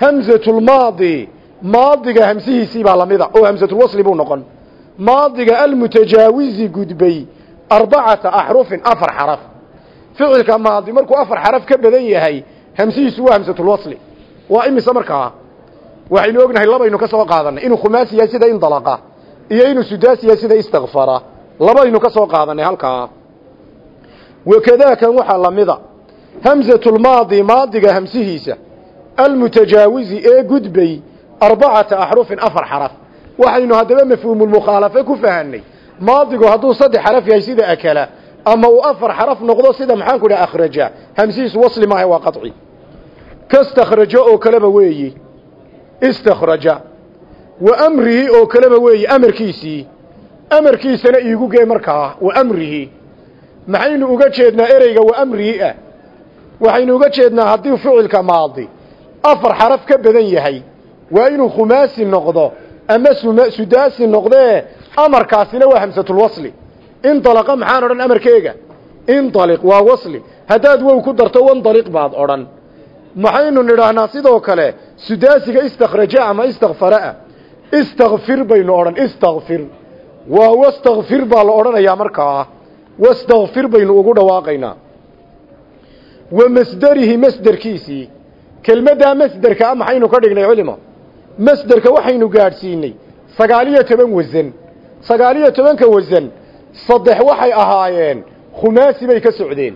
hamsatulmaadi maadiga hamsihiisii baa lamida oo hamsatulwasli buu noqon. Maadiga almutajaawizi gudbay arbacata axrufin afar xaraf. Ficilka maadi markuu afar xaraf ka badan yahay hamsihiisu waa hamsatulwasli waa imise markaa waxaynu ognahay labaynu ka soo qaadanay inuu khumaasi yahay sida indalaqa iyo inuu sudaasi yahay sida istakfara labaynu ka soo qaadanay halkaa. Wakadaakan waxaa lamida hamsatulmaadi maadiga hamsihiisa almutajaawizi ee gudbay arbacata axrufin afar xaraf waxaynu haddaba mafhuumulmukhaalafe ku fahanay maadigu hadduu saddex xaraf yahay sida akala ama uu afar xaraf noqdo sida maxaanku dhaha akhraja hamsihiisu wasli maaha waa qaci kastakhrajo oo kaleba weeyi istakhraja wa amrihi oo kaleba weeyi amarkiisii amarkiisana iigu gee markaa wa amrihi maxaynu uga jeednaa ereyga wa amrihi ah waxaynu uga jeednaa haddii ficilka maadi afar xaraf ka badan yahay waa inuu khumaasi noqdo ama sudaasi noqdee amarkaasina waa hamsatulwasli indalaqa maxaan odhan amarkeega? Indaliq waa wasli. Haddaad wow ku darto wandaliq baad odhan. Maxaynu nidhaahnaa sidoo kale sudaasiga istakhraja ama istakfaraa istakfir baynu odhan istakfir waa wastakfir baa la odhanayaa markaa wastakfir baynu ugu dhawaaqaynaa. Wa masderihi masderkiisii kelmaddaa masderka a maxaynu ka dhignay culimo masderka waxaynu gaadhsiinay. Sagaaliyo toban wasan sagaaliyo tobanka wasan saddex waxay ahaayeen khumaasi bay ka socdeen.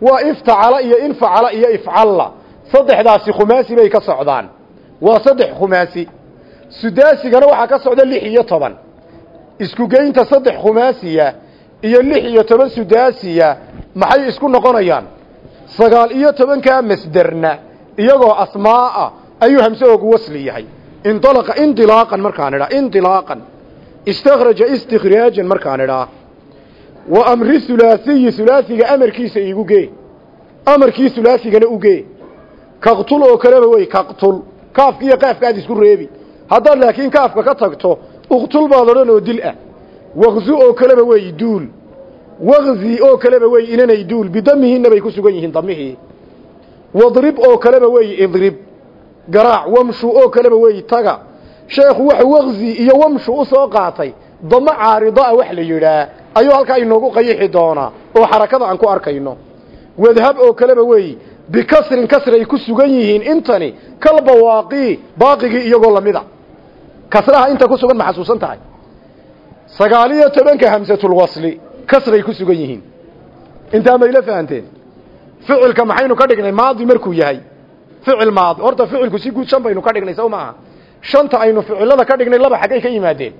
Waa iftacala iyo infacala iyo ifcalla. Saddexdaasi khumaasi bay ka socdaan. Waa saddex khumaasi. Sudaasigana waxaa ka socda lix iyo toban. Isku geynta saddex khumaasiya iyo lix iyo toban sudaasiya maxay isku noqonayaan? Sagaal iyo tobankaa masderna iyagoo asmaaa ayuu hamsahoogu wasli yahay indalaqa indilaaqan markaan idhaa indilaaqan istakhraja istikhraajan markaan idhaa wa amri hulaasiyi hulaasiga amarkiisa iigu gee. Amarkii hulaasigana ugee kaqtul oo kaleba wey kaqtul. Kaafka iyo qaafka aad isku reebi. Haddaad laakiin kaafka ka tagto uqtul baad odhan oo dil ah. Wakzu oo kaleba wey duul. Wakzi oo kaleba wey inanay duul. Bidamihiinna bay ku sugan yihiin damihii wadrib oo kaleba wey idrib garaac wamshu oo kaleba weeyi taga. Sheekhu waxa waqzi iyo wamshu u soo qaatay. Damo caarido ah wax la yidhaah ayuu halkaa inoogu qayixi doonaa oo xarakada aan ku arkayno. Wadhab oo kaleba weeyi bikasrin kasri ay ku sugan yihiin intani kalbawaaqii baaqigii iyagoo lamida kasraha inta ku sugan ma xasuusan tahay. Sagaal iyo tobanka hamsatulwasli kasray ku sugan yihiin. Intaa mayla fahanteen? Ficilka maxaynu ka dhignay maadi markuu yahay ficil maadi horta ficilku si guud shan baynu ka dhignay sow maaha. Shanta aynu ficilada ka dhignay laba xaggay ka yimaadeen.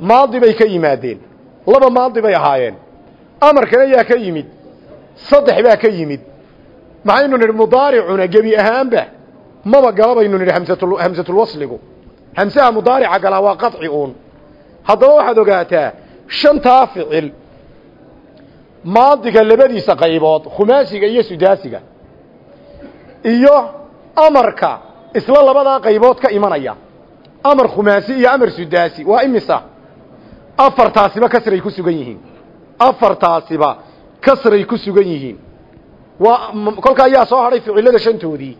Maadi bay ka yimaadeen. Laba maadi bay ahaayeen. Amarkana yaa ka yimid. Saddex baa ka yimid. Maxaynu nidhi mudaaricuna gebi ahaanba maba gala baynu nidhi hamsatul hamsatulwasligu hamsaha mudaarica galaa waa qaطci uun. Haddaba waxaad ogaataa shantaa ficil maadiga labadiisa qaybood khumaasiga iyo sudaasiga iyo amarka isla labadaa qaybood ka imanaya. Amar khumaasi iyo amar sudaasi. Waa imisa? Afartaasiba kasray ku sugan yihiin. Afartaasiba kasray ku sugan yihiin. Waa kolkaa ayaa soo hadhay ficilada shantoodii.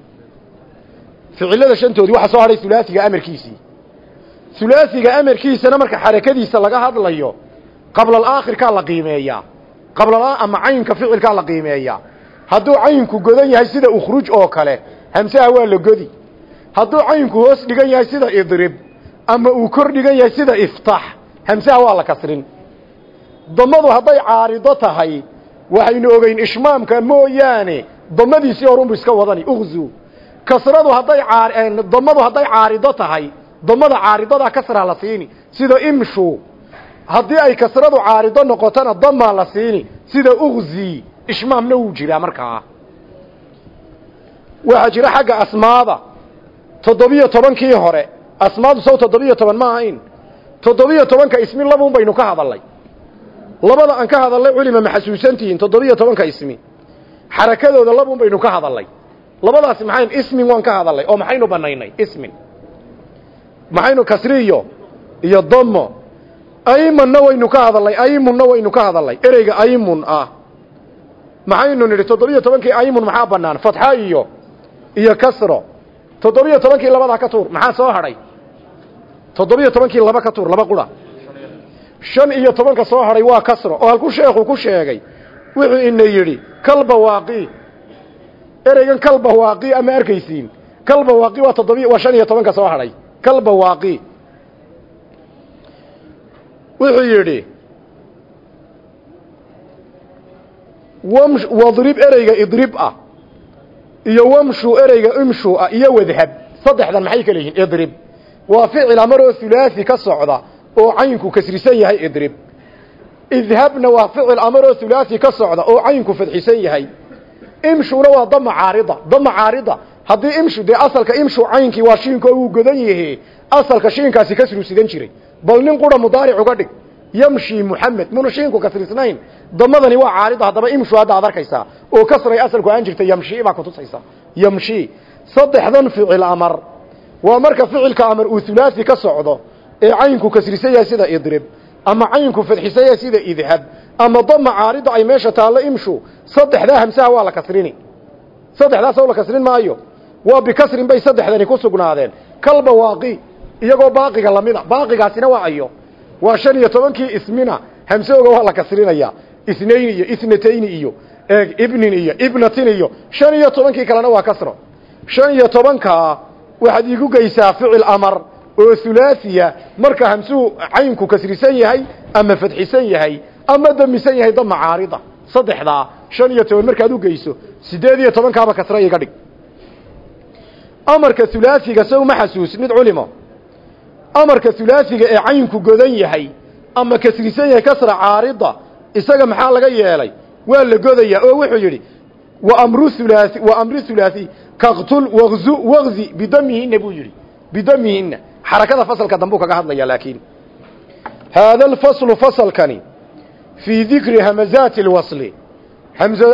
Ficilada shantoodii waxaa soo hadhay hulaasiga amarkiisii. Hulaasiga amarkiisana marka xarakadiisa laga hadlayo qabla alaakhirkaa la qiimeeyaa qabla ama caynka ficilkaa la qiimeeyaa hadduu caynku godan yahay sida ukhruj oo kale hamsaha waa la godi. Hadduu caynku hoos dhigan yahay sida idrib ama uu kor dhigan yahay sida iftax hamsaha waa la kasrin. Damadu hadday caarido tahay waxaynu ogeyn ishmaamka mooyaane damadiisii horunbu iska wadani uqzu. Kasradu hadday damadu hadday caarido tahay damada caaridadaa kasraa la siini. Sida imshu haddii ay kasradu caarido noqotona damaa la siini. Sida uqzi ishmaamna wuu jiraa markaa waxaa jira xagga asmaada. Toddobiyo tobankii hore asmaadu sow toddobiyo toban ma ahayn. Toddobiyo tobanka ismi labuun baynu ka hadalnay labada aan ka hadalnay culima ma xasuusantihiin toddobiyo tobanka ismi. Xarakadooda labuun baynu ka hadalnay labadaasi maxayn ismin waan ka hadalnay oo maxaynu banaynay ismin. Maxaynu kasriyo iyo damo aymanna waynu ka hadalnay aymunna waynu ka hadalnay ereyga aymun ah. Maxaynu nidhi toddobiyo tobankii aymun maxaa banaan fatxa iyo iyo kasro. Toddobiyo tobankii labadaa ka tuur. Maxaa soo hadhay? Toddobiyo tobankii laba ka tuur laba qura. Shan iyo tobanka soo hadhay waa kasro. Oo halkuu sheekhu ku sheegay wuxuu ina yidhi kalbawaaqi ereygan kalbawaaqi ama arkaysiin. Kalbawaaqi waa toddobiyo waa shan iyo tobanka soo hadhay. Kalbawaaqi wuxuu yidhi wadrib ereyga idrib ah iyo wamshu ereyga imshu ah iyo wadhab saddexdan maxay kala yihiin idrib. Waa ficil amaroo hulaasi ka socda oo caynku kasrisan yahay idrib. Idhabna waa ficil amaroo hulaasi ka socda oo caynku fadxisan yahay. Imshuna waa dama caarida dama caarida. Haddii imshu dee asalka imshu caynkii waa shiinko wuu godan yahe asalka shiinkaasi kasru sidan jiray. Bal nin qura mudaaric uga dhig yamshi muxamed muna shiinku kasrisnayn damadani waa caarida haddaba imshu hadda ad arkaysaa. Oo kasray asalku aan jirta yamshi baa kutusaysa yamshi. Saddexdan ficil amar. Waa marka ficilka amar uu hulaasi ka socdo ee caynku kasrisan yahay sida idrib ama caynku fadxisan yahay sida idhab ama dama caarida ay meesha taallo imshu saddexdaa hamsaha waa la kasrini. Saddexdaas la kasrin maayo. Waa bikasrin bay saddexdani ku sugnaadeen kalbawaaqi iyagoo baaqiga lamida baaqigaasina waa ayo waa shan iyo tobankii ismina hamsooga waa la kasrinaya. Isnayn iyo isnatayni iyo eeg ibnin iyo ibnatin iyo shan iyo tobankii kalena waa kasro. Shan iyo tobankaa waxaad iigu geysaa ficil amar oo hulaasiya marka hamsuhu caynku kasrisan yahay ama fadxisan yahay ama damisan yahay dama caarida. Saddexdaa shan iyo toban markaad u geyso siddeed iyo tobankaaba kasra iga dhig. Amarka hulaasiga sow ma xasuusnid culimo amarka hulaasiga ee caynku godan yahay ama kasrisan yahay kasra caarida isaga maxaa laga yeelay? Waa la godayaa oo wuxuu yidhi wa amru hulaasi wa amri hulaasi kaqtul waqzu waqzi bidamihinna buu yidhi. Bidamihinna xarakada fasalka dambuu kaga hadlaya laakiin haada alfaslu fasalkani fii dikri hamazaati alwasli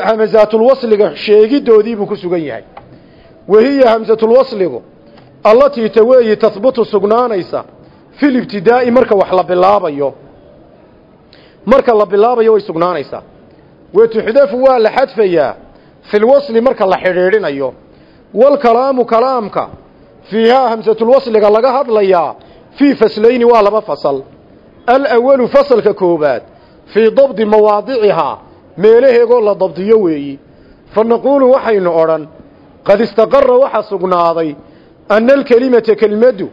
hamazaatulwasliga sheegidoodii buu ku sugan yahay. Wahiya hamsatulwasligu allatii ta weeyi tahbutu sugnaanaysa fil ibtidaa'i marka wax la bilaabayo. Marka la bilaabayo way sugnaanaysaa. Wa tuxdafu waa la xadfayaa filwasli marka la xidhiidhinayo. Walkalaamu kalaamka fiihaa hamsatulwasliga laga hadlayaa fii faslayni waa laba fasal. Alawalu fasalka koowaad fii dabdi mawaadicihaa meelaheegoo la dabdiyo weeyi. Fa naquulu waxaynu odhan qad istaqara waxa sugnaaday anna alkelimata kelimaddu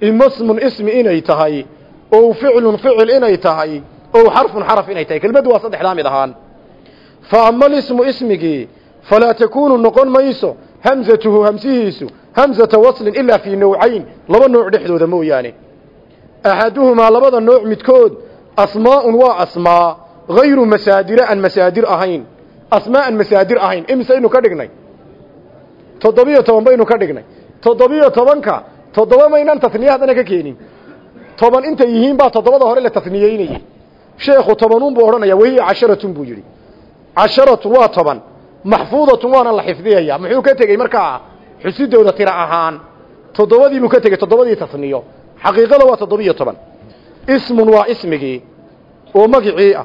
imasmun ismi inay tahay ow ficlun ficil inay tahay ow xarfun xaraf inay tahay kelimaddu waa saddexdaa mid ahaan fa ama alismu ismigii falaa takuunu noqon mayso hamsatuhu hamsihiisu hamsata waslin ilaa fii nawcayn laba nooc dhexdooda mooyaane axaduhumaa labada nooc midkood asmaa'un waa asmaa hayru masaadira aan masaadir ahayn asmaa aan masaadir ahayn imisaynu ka dhignay toddobiyo toban baynu ka dhignay toddobiyo tobanka toddoba maynaan tasniye haddana ka keenin. Toban intay yihiin baa toddobada hore la tasniyeynayey sheekhu tobanuun buu odhanaya wahiya casharatun buu yidhi. Casharatun waa toban maxfuudatun waana la xifdiyayaa. Muxuu ka tegey markaa? Xusidooda tira ahaan. Toddobadii buu ka tegey toddobadii tasniyo. Xaqiiqada waa toddobiyo toban. Ismun waa ismigii oo magicii ah.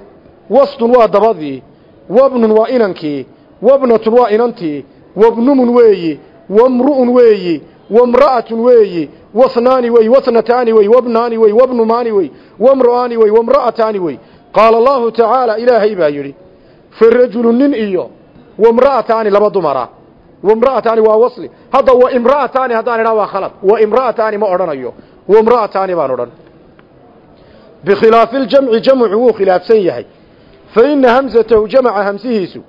Wasdun waa dabadii wabnun waa inankii wabnatun waa inantii wabnumun weeyi wamru'un weeyi wamra'atun weeyi wasnaani wey wasnataani wey wabnaani wey wabnumaani wey wamra'aani wey wamra'ataani wey qaala allahu tacaala ilaahay baa yidhi farajulu nin iyo wamra'ataani laba dumara wamra'ataani waa wasli hadda wa imra'ataani haddaan idhaa waa khalad wa imra'ataani ma odhanayo wamra'ataani baan odhan bikhilaafi ljamci jamcu wuu khilaafsan yahay fa ina hamsatahu jamaca hamsihiisu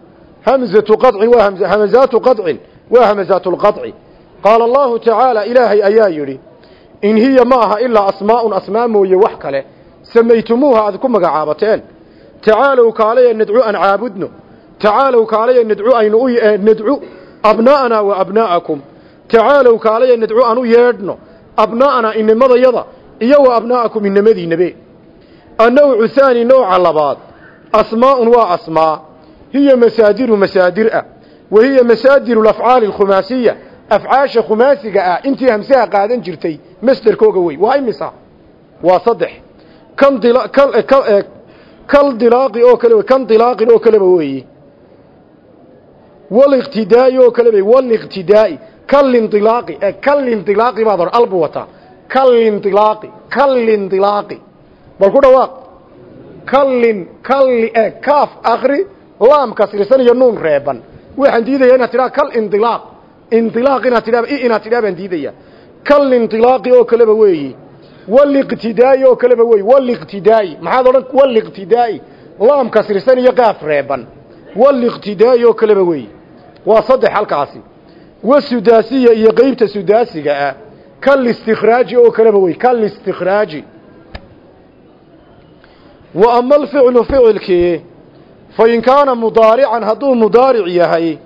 hamzatu qacin waa hamazaatu qacin waa hamazaatu lqaci qaala allahu tacaala ilaahay ayaa yidhi in hiya ma aha ilaa asmaa'un asmaa mooye wax kale. Samaytumuuha aad ku magacaabateen. Tacaalow kaalaya nadcu an caabudno. Tacaalow kaalaya nadcu aynu u nadcu abnaa'anaa wa abnaa'akum. Tacaalow kaalaya nadcu aan u yeedhno abnaa'anaa inamadayada iyo wa abnaa'akum inamadiinabe. Annawcu haani nooca labaad asmaa'un waa asmaa hiya masaadiru masaadir alafcaali alkhumaasiya afcaasha khumaasiga ah intii hamsaha qaadan jirtay masderkooga wey waa imisa waa saddex kan kal dilaaqi oo kale kan dilaaqin oo kaleba weeye waliqtidaa'i oo kale wey waliqtidaa'i kalindilaaqi kalindilaaqi baad hor albu wataa kalindilaaqi kalindilaaqi bal ku dhawaaq kalin kalli ee kaaf akri laam kasrisan iyo nuun reeban waxaan diidaya inaad tidhaha kal indilaaq indilaaq inaad tidhahba i inaad tidhaha baan diidaya. Kal indilaaqi oo kaleba weeyi. Waliqtidaa'i oo kaleba weeyi. Waliqtidaa'i maxaad odhan waliqtidaa'i laam kasrisan iyo qaaf reeban. Waliqtidaa'i oo kaleba weeyi. Waa saddex halkaasi. Wasudaasiya iyo qeybta sudaasiga ah. Kalistikhraaji oo kaleba wey kalistikhraaji wa ama alficlu ficilkii fain kaana mudaarican hadduu mudaaric yahay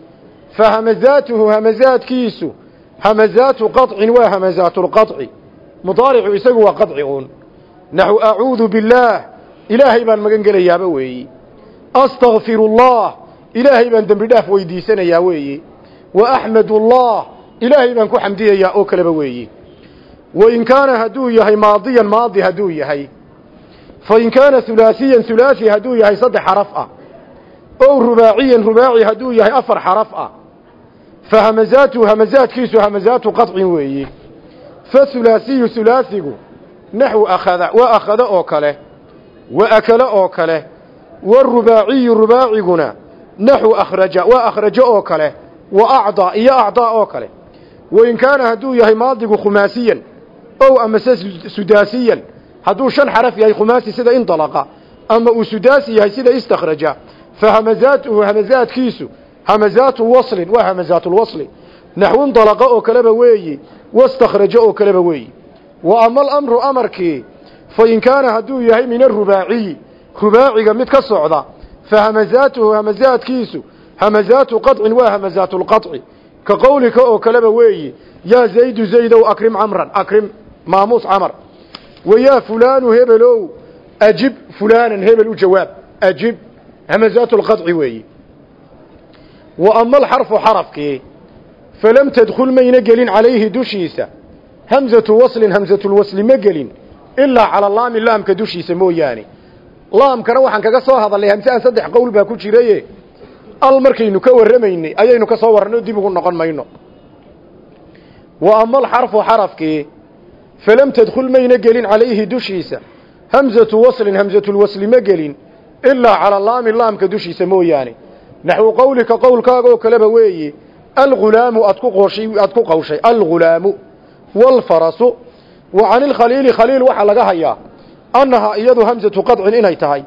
fa hamazaatuhu hamazaadkiisu hamazaatu qacin waa hamazaatulqaci mudaaricu isagu waa qaci uun. Naxu acuudu billaah ilaahay baan magan gelayaaba weeyi. Astakfirullaah ilaahay baan dembi dhaaf weydiisanayaa weeyi. Wa axmedullaah ilaahay baan ku xamdiyayaa oo kaleba weeyi. Wain kaana hadduu yahay maadiyan maadi hadduu yahay. Fain kaana hulaasiyan hulaasi hadduu yahay saddex xaraf ah ow rubaaciyan rubaaci hadduu yahay afar xaraf ah. Fa hamazaatu hamazaadkiisu hamazaatu qaطcin weeyi. Fa hulaasiyu hulaasigu naxwu akhada waa akhado oo kale wa akale oo kale. Warubaaciyu rubaaciguna naxwu akhraja waa akhrajo oo kale. Wa acdaa iyo acdaa oo kale. Wain kaana hadduu yahay maadigu khumaasiyan ow amase sudaasiyan hadduu shan xaraf yahay khumaasi sida indalaqa ama uu sudaasi yahay sida istakhraja fa hamazaatuhu hamazaadkiisu hamazaatu waslin waa hamazaatulwasli naxwun dalaqa oo kaleba weeyi wastakhrajo oo kaleba weeyi wa ama alamru amarkii fa in kaana hadduu yahay min arubaaciyi rubaaciga mid ka socda fa hamazaatuhu hamazaadkiisu hamazaatu qaطcin waa hamazaatu lqaطci ka qowlika oo kaleba weeyi yaa zaydu zaydow akrim camran akrim maamuus camar wayaa weeyi wa ama alxarfu xarafkii falam tadkhul mayna gelin calayhi dushiisa hamzatu waslin hamzatulwasli ma gelin ilaa cala laami laamka dushiisa mooyaane laamkana waxaan kaga soo hadalnay hamsean saddex qowl baa ku jiraye al markaynu ka warramaynay ayaynu ka soo warranno dib ugu noqon mayno wa ama alxarfu xarafkii falam tadkhul mayna gelin calayhi dushiisa hamzatu waslin hamsatulwasli ma gelin ilaa calaa laami laamka dushiisa mooyaane. Naxwu qowlika qowlkaaga oo kaleba weeyi algulaamu aad ku qooshay aad ku qawshay algulaamu waalfarasu wa cani ilkhaliili khaliil waxaa laga hayaa annahaa iyadu hamsatu qadcin inay tahay.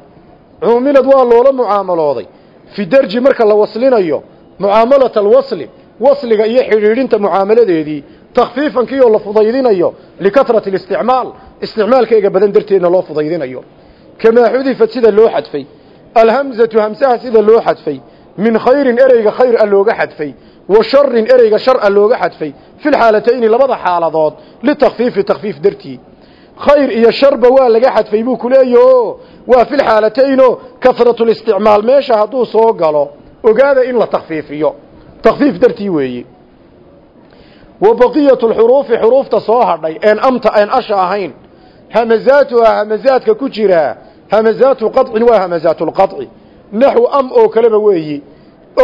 Cuumilad waa loola mucaamalooday fi derji marka la waslinayo mucaamalata alwasli wasliga iyo xidhiidhinta mucaamaladeedii takhfiifan kii oo la fudaydinayo likatrati listicmaal isticmaalkeega badan darteedna loo fudaydinayo kamaa xudifat sida loo xadfay. Alhamzatu hamsaha sida loo xadfay. Min khayrin ereyga khayr a looga xadfay. Wa sharin ereyga shar a looga xadfay. Fi lxaalatayni labada xaaladood litakfiifi takfiif dartii. Khayr iyo sharba waa laga xadfay buu ku leeyaho. Waa fi lxaalatayno kasratulisticmaal meesha hadduu soo galo ogaada in la takfiifiyo takfiif dartii weeye wa baqiyatu lxuruufi xuruufta soo hadhay. Een amta een asha ahayn. Hamazaatuhaa hamazaadka ku jiraa hamazaatu qadcin waa hamazaatu lqaci naxwu am oo kaleba weeyi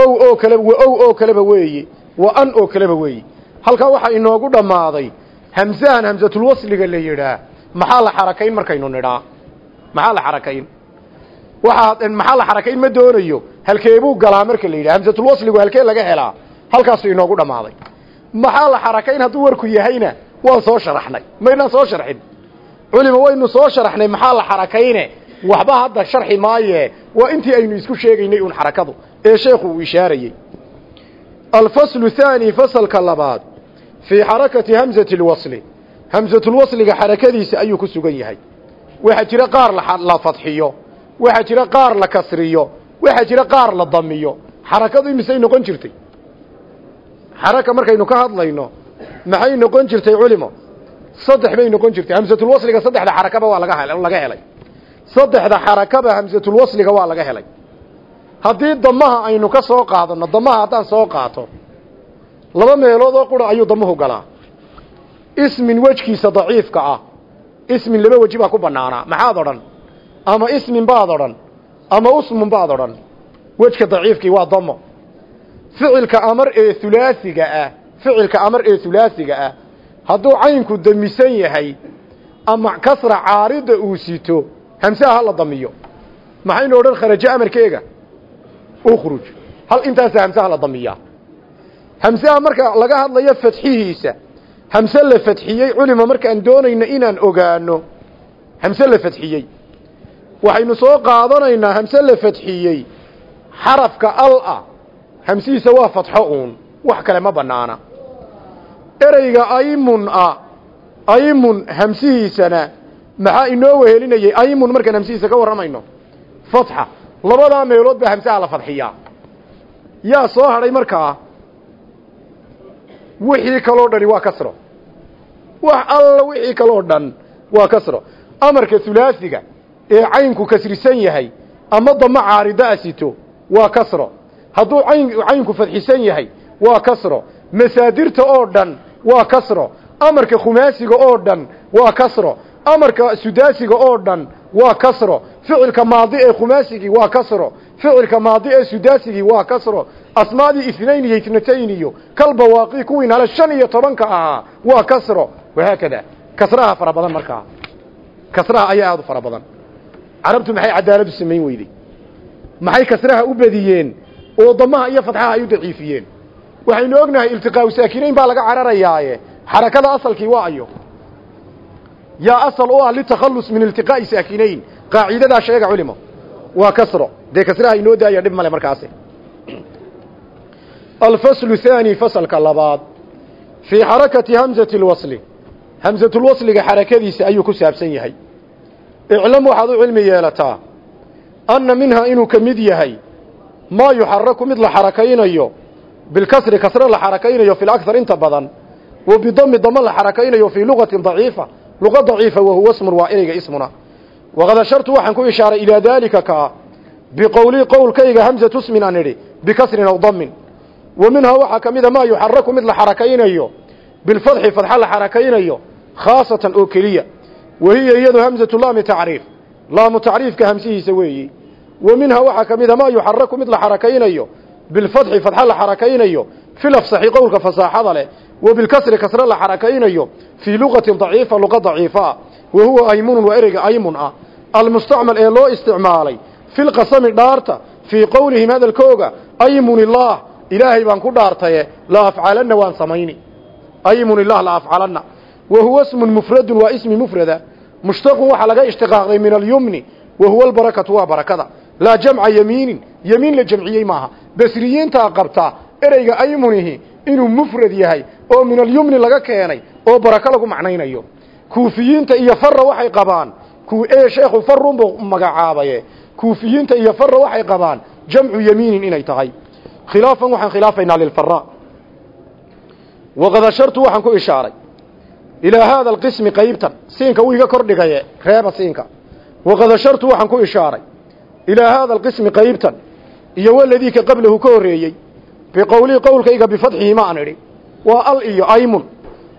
ow oo kale ow oo kaleba weeyi wa an oo kaleba weeyi halkaa waxaa inoogu dhammaaday hamsahan hamsatulwasliga la yidhaah maxaa la xarakayn markaynu nidhaa maxaa la xarakayn waxaa maxaa la xarakayn ma doonayo halkeebuu galaa marka la yidhaha hamsatulwasligu halkee laga helaa halkaasuu inoogu dhammaaday maxaa la xarakayn hadduu warku yahayna waan soo sharaxnay maynaan soo sharxin culima waynu soo sharaxnay maxaa la xarakayne waxba hadda sharxi maaye waa intii aynu isku sheegaynay uun xarakadu ee sheekhu uu ishaarayey alfaslu thaani fasalka labaad fii xarakati hamzati lwasli. Hamsatulwasliga xarakadiisa ayuu ku sugan yahay. Waxaa jira qaar la fadxiyo waxaa jira qaar la kasriyo waxaa jira qaar la damiyo. Xarakadu imisay noqon jirtay? Xaraka markaynu ka hadlayno maxay noqon jirtay culimo? Saddex bay noqon jirtay. Hamsatulwasliga saddexda xarakaba waa laga helay saddexda xarakaba hamsatulwasliga waa laga helay. Haddii damaha aynu ka soo qaadano damaha haddaan soo qaato laba meelood oo qura ayuu damuhu galaa. Ismin wejkiisa daciifka ah ismin laba weji baa ku banaanaa maxaad odhan? Ama ismin baad odhan ama usmun baad odhan wejka daciifkii waa damo. Ficilka amar ee hulaasiga ah ficilka amar ee hulaasiga ah hadduu caynku damisan yahay ama kasra caarida uu sito hamsaha hala damiyo. Maxaynu odhan kharajo amarkeega? Ukhruj hal intaasa hamsaha la damiyaa. Hamsaha marka laga hadlayo fadxihiisa hamse la fadxiyey culima markaan doonayno inaan ogaano hamse la fadxiyey waxaynu soo qaadanaynaa hamse la fadxiyey xarafka al-a hamsihiisa waa fadxo uun. Wax kale ma banaana ereyga aymun a aymun hamsihiisana maxaa inoo wehelinayay? Aymun markaan hamsihiisa ka warramayno. Fatxa labadaa meelood baa hamsaha la fadxiyaa. Yaa soo hadhay markaa wixii kaloo dhani waa kasro. Wax alla wixii kaloo dhan waa kasro. Amarka hulaasiga ee caynku kasrisan yahay ama damo caarida a sito waa kasro. Hadduu ayn caynku fadxisan yahay waa kasro. Masaadirta oo dhan waa kasro. Amarka khumaasiga oo dhan waa kasro amarka sudaasiga oo dhan waa kasro. Ficilka maadi ee khumaasigii waa kasro. Ficilka maadi ee sudaasigii waa kasro. Asmaadii isnayn iyo itnatayn iyo kalbawaaqi kuwiin hale shan iyo tobanka ahaa waa kasro. Wahaakada kasraha fara badan markaa kasraha ayaa aada u fara badan. Carabtu maxay cadaaladu samayn weyday? Maxay kasraha u badiyeen? Oo damaha iyo fadxaha ay u daciifiyeen. Waxaynu ognahay iltiqaau saakinayn baa laga cararayaaye. Xarakada asalkii waa ayo yaa asal u ah litakhallus min iltiqaa'i saakinayn qaacidadaa sheega culimo waa kasro dee kasraha inoo daaya dhib male markaasi alfaslu thaani fasalka labaad fii xarakati hamzati lwasli hamsatulwasliga xarakadiisa ayuu ku saabsan yahay iclam waxaad u cilmi yeelataa anna minhaa inuu ka mid yahay maa yuxaraku mid la xarakaynayo bilkasri kasre la xarakaynayo fi lakhar inta badan wa bidami damo la xarakaynayo fii lugatin luqa daciifa wahuwa smun waa ereyga ismuna. Waqad ashartu waxaan ku ishaaray ilaa daalika kaa biqowlii qowlkayga hamzatu smin aan idhi bikasrin aw damin wa minhaa waxaa ka mida maa yuxaraku mid la xarakaynayo bilfadxi fadxa la xarakaynayo khaasatan oo keliya. Wahiya iyadu hamzatu laami tacriif. Laamu tacriifka hamsihiisa weeyi. Wa minhaa waxaa ka mida maa yuxaraku mid la xarakaynayo bilfadxi fadxa la xarakaynayo filafsaxi qowlka fasaaxada leh wa bilkasri kasre la xarakaynayo fii luqatin daciifa luqa daciifaa wa huwa aymunun waa ereyga aymun ah. Almustacmal ee loo isticmaalay filqasami dhaarta fii qowlihim hadalkooga aymun illaah ilaahay baan ku dhaartaye la afcalanna waan samayni. Aymun illah la afcalanna. Wa huwa ismun mufradun waa ismi mufrada. Mushtaqun waxaa laga ishtiqaaqday min alyumni wa huwa albarakatu waa barakada. Laa jamca yamiinin inuu mufrad yahay oo min alyumni laga keenay oo barako lagu macnaynayo. Kuufiyiinta iyo farra waxay qabaan. Ee sheekhu farunbuu magacaabaye. Kuufiyiinta iyo farra waxay qabaan. Jamcu yamiinin inay tahay. Khilaafan waxaan khilaafaynaa lilfara waqad ashartu waxaan ku ishaaray. Ilaa haada alqismi qaybtan. Siinka uu iga kordhigaye reeba siinka. Waqad ashartu waxaan ku ishaaray. Ilaa haada alqismi qaybtan. Iyo waladii ka qablahu ka horreeyey biqowlii qowlkayga bifadxihi ma an idhi. Waa al iyo aymun.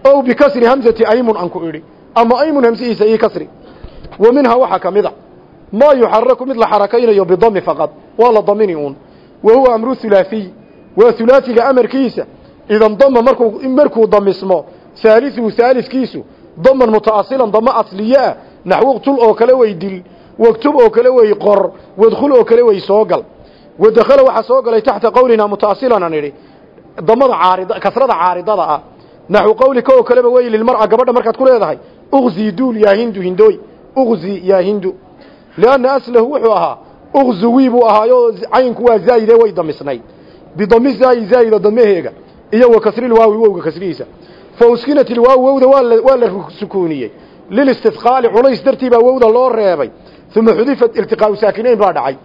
Ow bikasri hamsati aymun an ku idhi. Ama aymun hamsihiisa ii kasri. Wa minhaa waxaa ka mid a. Maa yuxaraku mid la xarakaynayo bidami faqad waa la damini uun. Wa huwa amru hulaahiy waa hulaasiga amarkiisa. Idan dama markuu markuu damismo haaliثuhu haaliثkiisu daman mutaasilan damo asliye ah naxwu qtul oo kale way dil waktub oo kale way qor wadkhul oo kale way soo wadakhala waxaa soo galay taxta qowlina mutaasilan aan idhi damada caarid kasrada caaridada ah naxwu qowlika oo kaleba wey lilmar'a gabadha markaad ku leedahay uqzi duul yaa hindu hindooy uqzi yaa hindu lianna aslahu wuxuu ahaa uqzuwii buu ahaayo caynku waa zaayide way damisnayd bidami zaayi zaayida damaheega iyo wa kasrilwaawi wowga kasrihiisa fa uskinat ilwaawi wowda waa la sukuuniyey lilistifqaali culays dartii baa wowda loo reebay uma xudifat iltiqaau saakinayn baa dhacay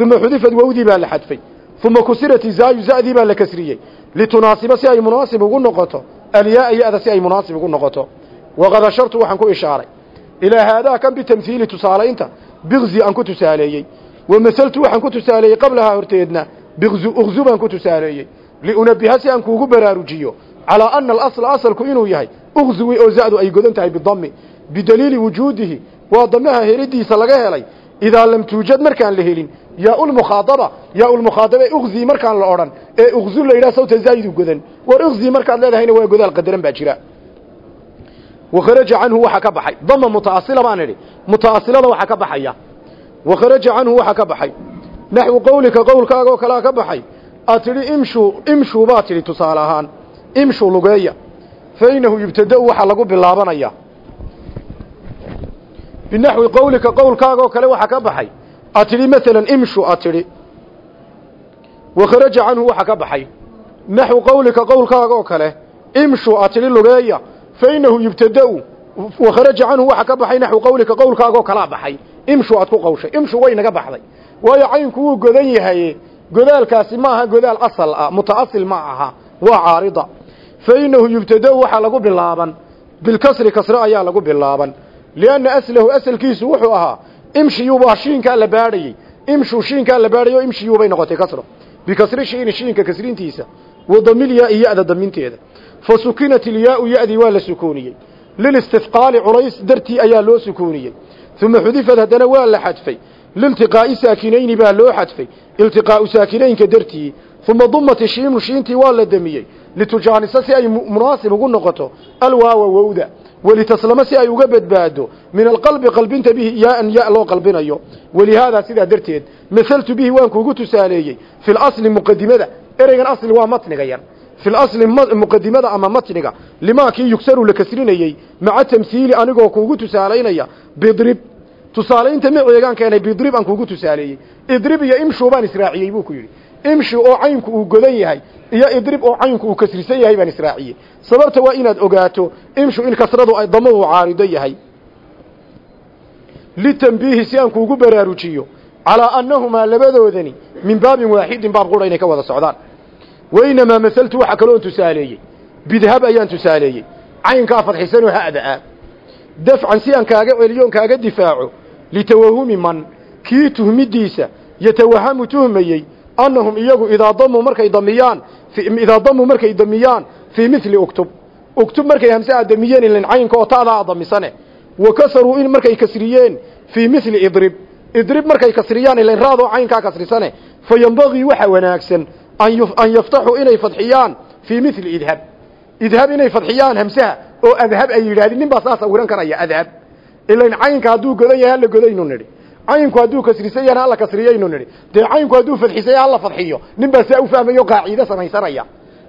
uma xudifad wowdii baa la xadfay uma kusirat izaayu zadii baa la kasriyey litunaasiba si ay munaasib ugu noqoto alyaaa ya-da si ay munaasib ugu noqoto waqad ashartu waxaan ku ishaaray ilaa haadaa kan bitamhiili tusaalaynta bikzi aan ku tusaaleeyey wa masaltu waxaan ku tusaaleeyey qablahaa horteedna bikzu ukzu baan ku tusaaleeyey liunabiha si aan kuugu baraarujiyo calaa ana alasla asalku inuu yahay ukzuwi oo za'du ay godan tahay bidami bidaliili wujuudihi waa damaha helidiisa laga helay idaa lam tuujad markaan la helin yaaulmukhaadaba yaaulmukhaadaba ukzii markaan la odhan ee ukzu la yidhaha sawta zaa'idu godan war ukzii markaad leedahayna waa godaal qadaran baa jira wakharaja canhu waxaa ka baxay dama mutaasila baan idhi mutaasilada waxaa ka baxaya wakharaja canhu waxaa ka baxay naxwu qowlika qowlkaaga oo kalea ka baxay aad tidhi imshuu imshuu baad tidhi tusaale ahaan imshuu lugeeya fa inahu yubtada'u waxaa lagu bilaabanaya binaxwi qowlika qowlkaaga oo kale waxaa ka baxay aad tidhi maalan imshu aad tidhi wakharaja canhu waxaa ka baxay naxwu qowlika qowlkaaga oo kale imshu aad tidhi lugeeya fa inahu yubtada'u wakharaja canhu waxaa ka baxay naxwu qowlika qowlkaaga oo kalaa baxay imshu aad ku qawshay imshu way naga baxday waayo caynku wuu godan yahay godaalkaasi ma aha godaal asal ah mutaasil ma aha waa caarida fa inahu yubtada'u waxaa lagu bilaaban bilkasri kasre ayaa lagu bilaaban lianna aslahu asalkiisu wuxuu ahaa imshiyuubaa shiinkaa la baadhayey imshuu shiinkaa la baadhayo imshiyuubay noqotay kasro bikasri shiini shiinka kasrintiisa wadamilyaa iyo ya-da daminteeda fa sukinat ilyaau ya-dii waa la sukuuniyey lilistifqaali culays dartii ayaa loo sukuuniyey uma xudifad haddana waa la xadfay liltiqaa'i saakinayni baa loo xadfay iltiqaa'u saakinaynka dartii uma dumat shiimnu shiintii waa la damiyey litujaanisa si ay munaasib ugu noqoto alwaawa wowda walitaslama si ay uga badbaado min alqalbi qalbinta bihi yaaan ya loo qalbinayo walihaadaa sidaa darteed mahaltu bihi waan kuugu tusaaleeyey fi lasli muqadimada ereygan asli waa matniga yar fi lasli muqadimada ama matniga limaa kii yugsaru la kasrinayey maca tamhiili anigoo kuugu tusaalaynaya bidrib tusaalaynta maceegaan keenay bidrib aan kuugu tusaaleeyey idrib iyo imshu baan israaciyey buu ku yidhi imshi oo caynku uu godan yahay iyo idrib oo caynku uu kasrisan yahay baan israaciyey sababta waa inaad ogaato imshu in kasradu ay damadu caarido yahay. Litambiihi si aan kuugu baraarujiyo calaa annahumaa labadoodani min baabin waaxidin baab qura inay ka wada socdaan. Waynamaa masaltu waxaa kaloon tusaaleeyey. Bidhab ayaan tusaaleeyey. Caynkaa fadxisanoo ha'da ah dafcan si aan kaaga celiyoon kaaga difaaco litawahumi man kii tuhmidiisa yatawahamu tuhmayey annahum iyagu idaa damuu markay damiyaan idaa damuu markay damiyaan fii mili uktub uktub markay hamsaha damiyeen ilan caynka oo ta'daa damisane wa kasaruu in markay kasriyeen fii mili idrib idrib markay kasriyaan ilan raadoo caynkaa kasrisane fa waxa wanaagsan an yaftaxuu inay fadxiyaan fii mili idhab idhab inay fadxiyaan hamsaha oo adhab ay yidhahdeen nin baa saa sawiran karaya adhab ilan caynka hadduu godan yahay hala godaynu nidhi caynku hadduu kasrisan yahay hala kasriyaynu nidhi. Dee caynku hadduu fadxisan yahay hala fadxiyo. Nin baa saa u fahmayo qaaciide samaysanaya.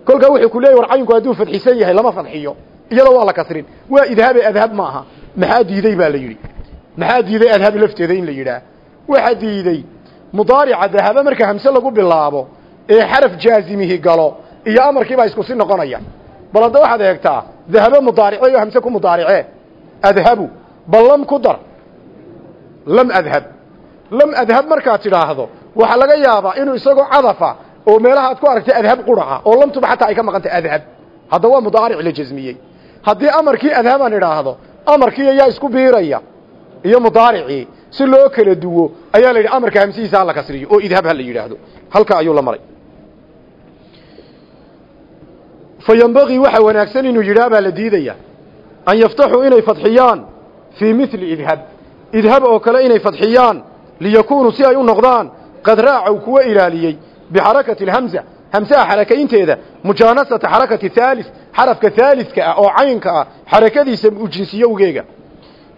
Kolkaa wuxuu ku leeyay war caynku hadduu fadxisan yahay lama fadxiyo. Iyadoo waa la kasrin. Waa idhabe adhab maaha. Maxaa diiday baa la yidhi. Maxaa diiday adhab lafteeda in la yidhaah? Waxaa diiday mudaarica dahaba marka hamse lagu bilaabo ee xaraf jaazimihi galo iyo amarkiibaa isku si noqonaya. Bal hadda waxaad eegtaa dahabo mudaarice iyo hamse ku mudaarice. Adhabu bal lam ku dar lam adhab. Lam adhab markaad tidhaahdo waxaa laga yaabaa inuu isagoo cadafa oo meelaha aad ku aragtay adhab quraca oo lamtuba xataa ay ka maqantay adhab. Hadda waa mudaaric la jasmiyey haddii amarkii adhabaan idhaahdo amarkii ayaa isku biiraya iyo mudaaricii si loo kala duwo ayaa la yidhi amarka hamsihiisa hala kasriyo oo idhab ha la yidhaahdo. Halka ayuu la maray. Fa yembagii waxa wanaagsan inuu yidhaah baa la diidaya an yaftaxuu inay fadxiyaan fii mili idhab idhab oo kale inay fadxiyaan liyakuunuu si ay u noqdaan qad raacow kuwa ilaaliyey bixarakati alhamza hamsaha xarakaynteeda mujaanasata xarakati haalis xarafka haaliska ah oo caynka ah xarakadiisa ujinsiyowgeega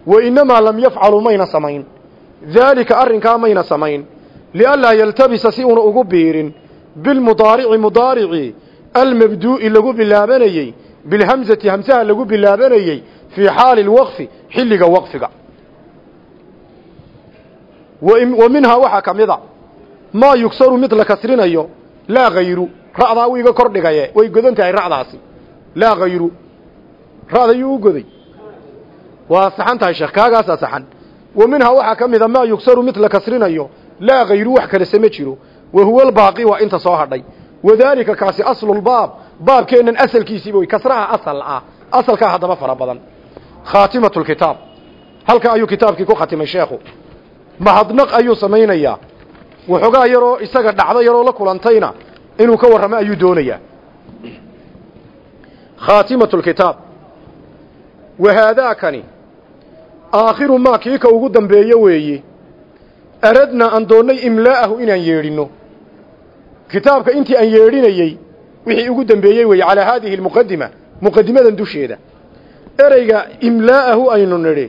wa inamaa lam yafcaluu mayna samayn. Daalika arrinkaa mayna samayn. Lianlaa yaltabisa si una ugu biirin. Bilmudaarici mudaarici almabduu'i lagu bilaabanayey bilhamsati hamsaha lagu bilaabanayey fii xaali lwaqfi xilliga waqfiga wa minhaa waxaa ka mid a maa yugsaru mid la kasrinayo laa hayru ra'daa u iga kor dhigaye way godan tahay ra'daasi. Laa hayru ra'da yuu u goday. Waa saxan tahay sheekh kaagaasaa saxan. Wa minhaa waxaa ka mid a maa yugsaru mid la kasrinayo laa hayru wax kale sama jiro. Wa huwa albaaqi waa inta soo hadhay. Wadaalika kaasi aslulbaab baabkeennan asalkiisiiba wey kasraha asal ah. Asalkaa haddaba fara badan. Khaatimatu lkitaab halka ayuu kitaabkii ku khatimay mahadnaq ayuu samaynayaa. Waxoogaa yaroo isaga dhacdo yaroo la kulantayna inuu ka warramo ayuu doonayaa. Khaatimatu lkitaab wa haadaakani aakhiru maa kii ka ugu dambeeye weeye aradnaa aan doonnay imlaa'ahu inaan yeedhinno. Kitaabka intii aan yeedhinayey wixii ugu dambeeyey weeye calaa haadihi almuqadima muqadimadan dusheeda. Ereyga imlaa'ahu aynu nidhi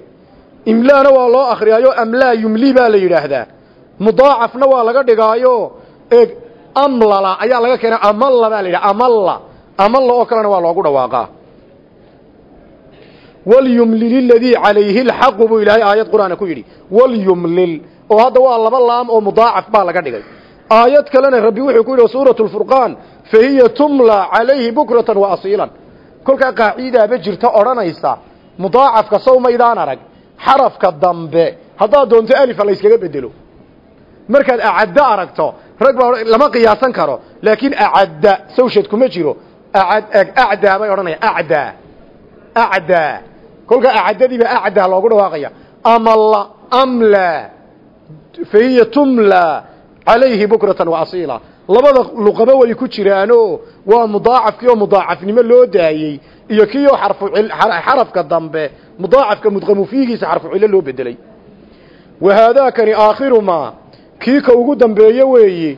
imlaana waa loo akhriyaayo amlaa yumli baa la yidhaahdaa. Mudaacafna waa laga dhigaayo. Eeg amlala ayaa laga keenay amalla baa la yidhaha amalla. Amalla oo kalena waa loogu dhawaaqaa. Walyumlil iladii calayhi alxaqu buu ilaahay aayad qur'aana ku yidhi. Walyumlil oo hadda waa laba laam oo mudaacaf baa laga dhigay. Aayad kalena rabbi wuxuu ku yidhi suuratu lfurqaan fa hiya tumla calayhi bukratan wa asiilan. Kolkaa qaaciidaaba jirta odhanaysa. Mudaacafka sow maydaan arag xarafka dambe. Haddaad doonto alifa layskaga bedelo markaad acadda aragto rag baa lama qiyaasan karo. Laakiin acadda sawshad kuma jiro. Acdaa bay odhanaya acdaa acdaa kolka acaddadiiba acdaa loogu dhawaaqaya. Amalla amla fa hiya tumla calayhi bukratan wa asiila labada luqaba way ku jiraano. Waa mudaacafkii oo mudaacafnimo loo daayey. Iyo kii oo xarafka dambe mudaacafka mudqamu fiigiisa xarfu cilo loo bedelay wa haadaakani aakhiru maa kii ka ugu dambeeye weeye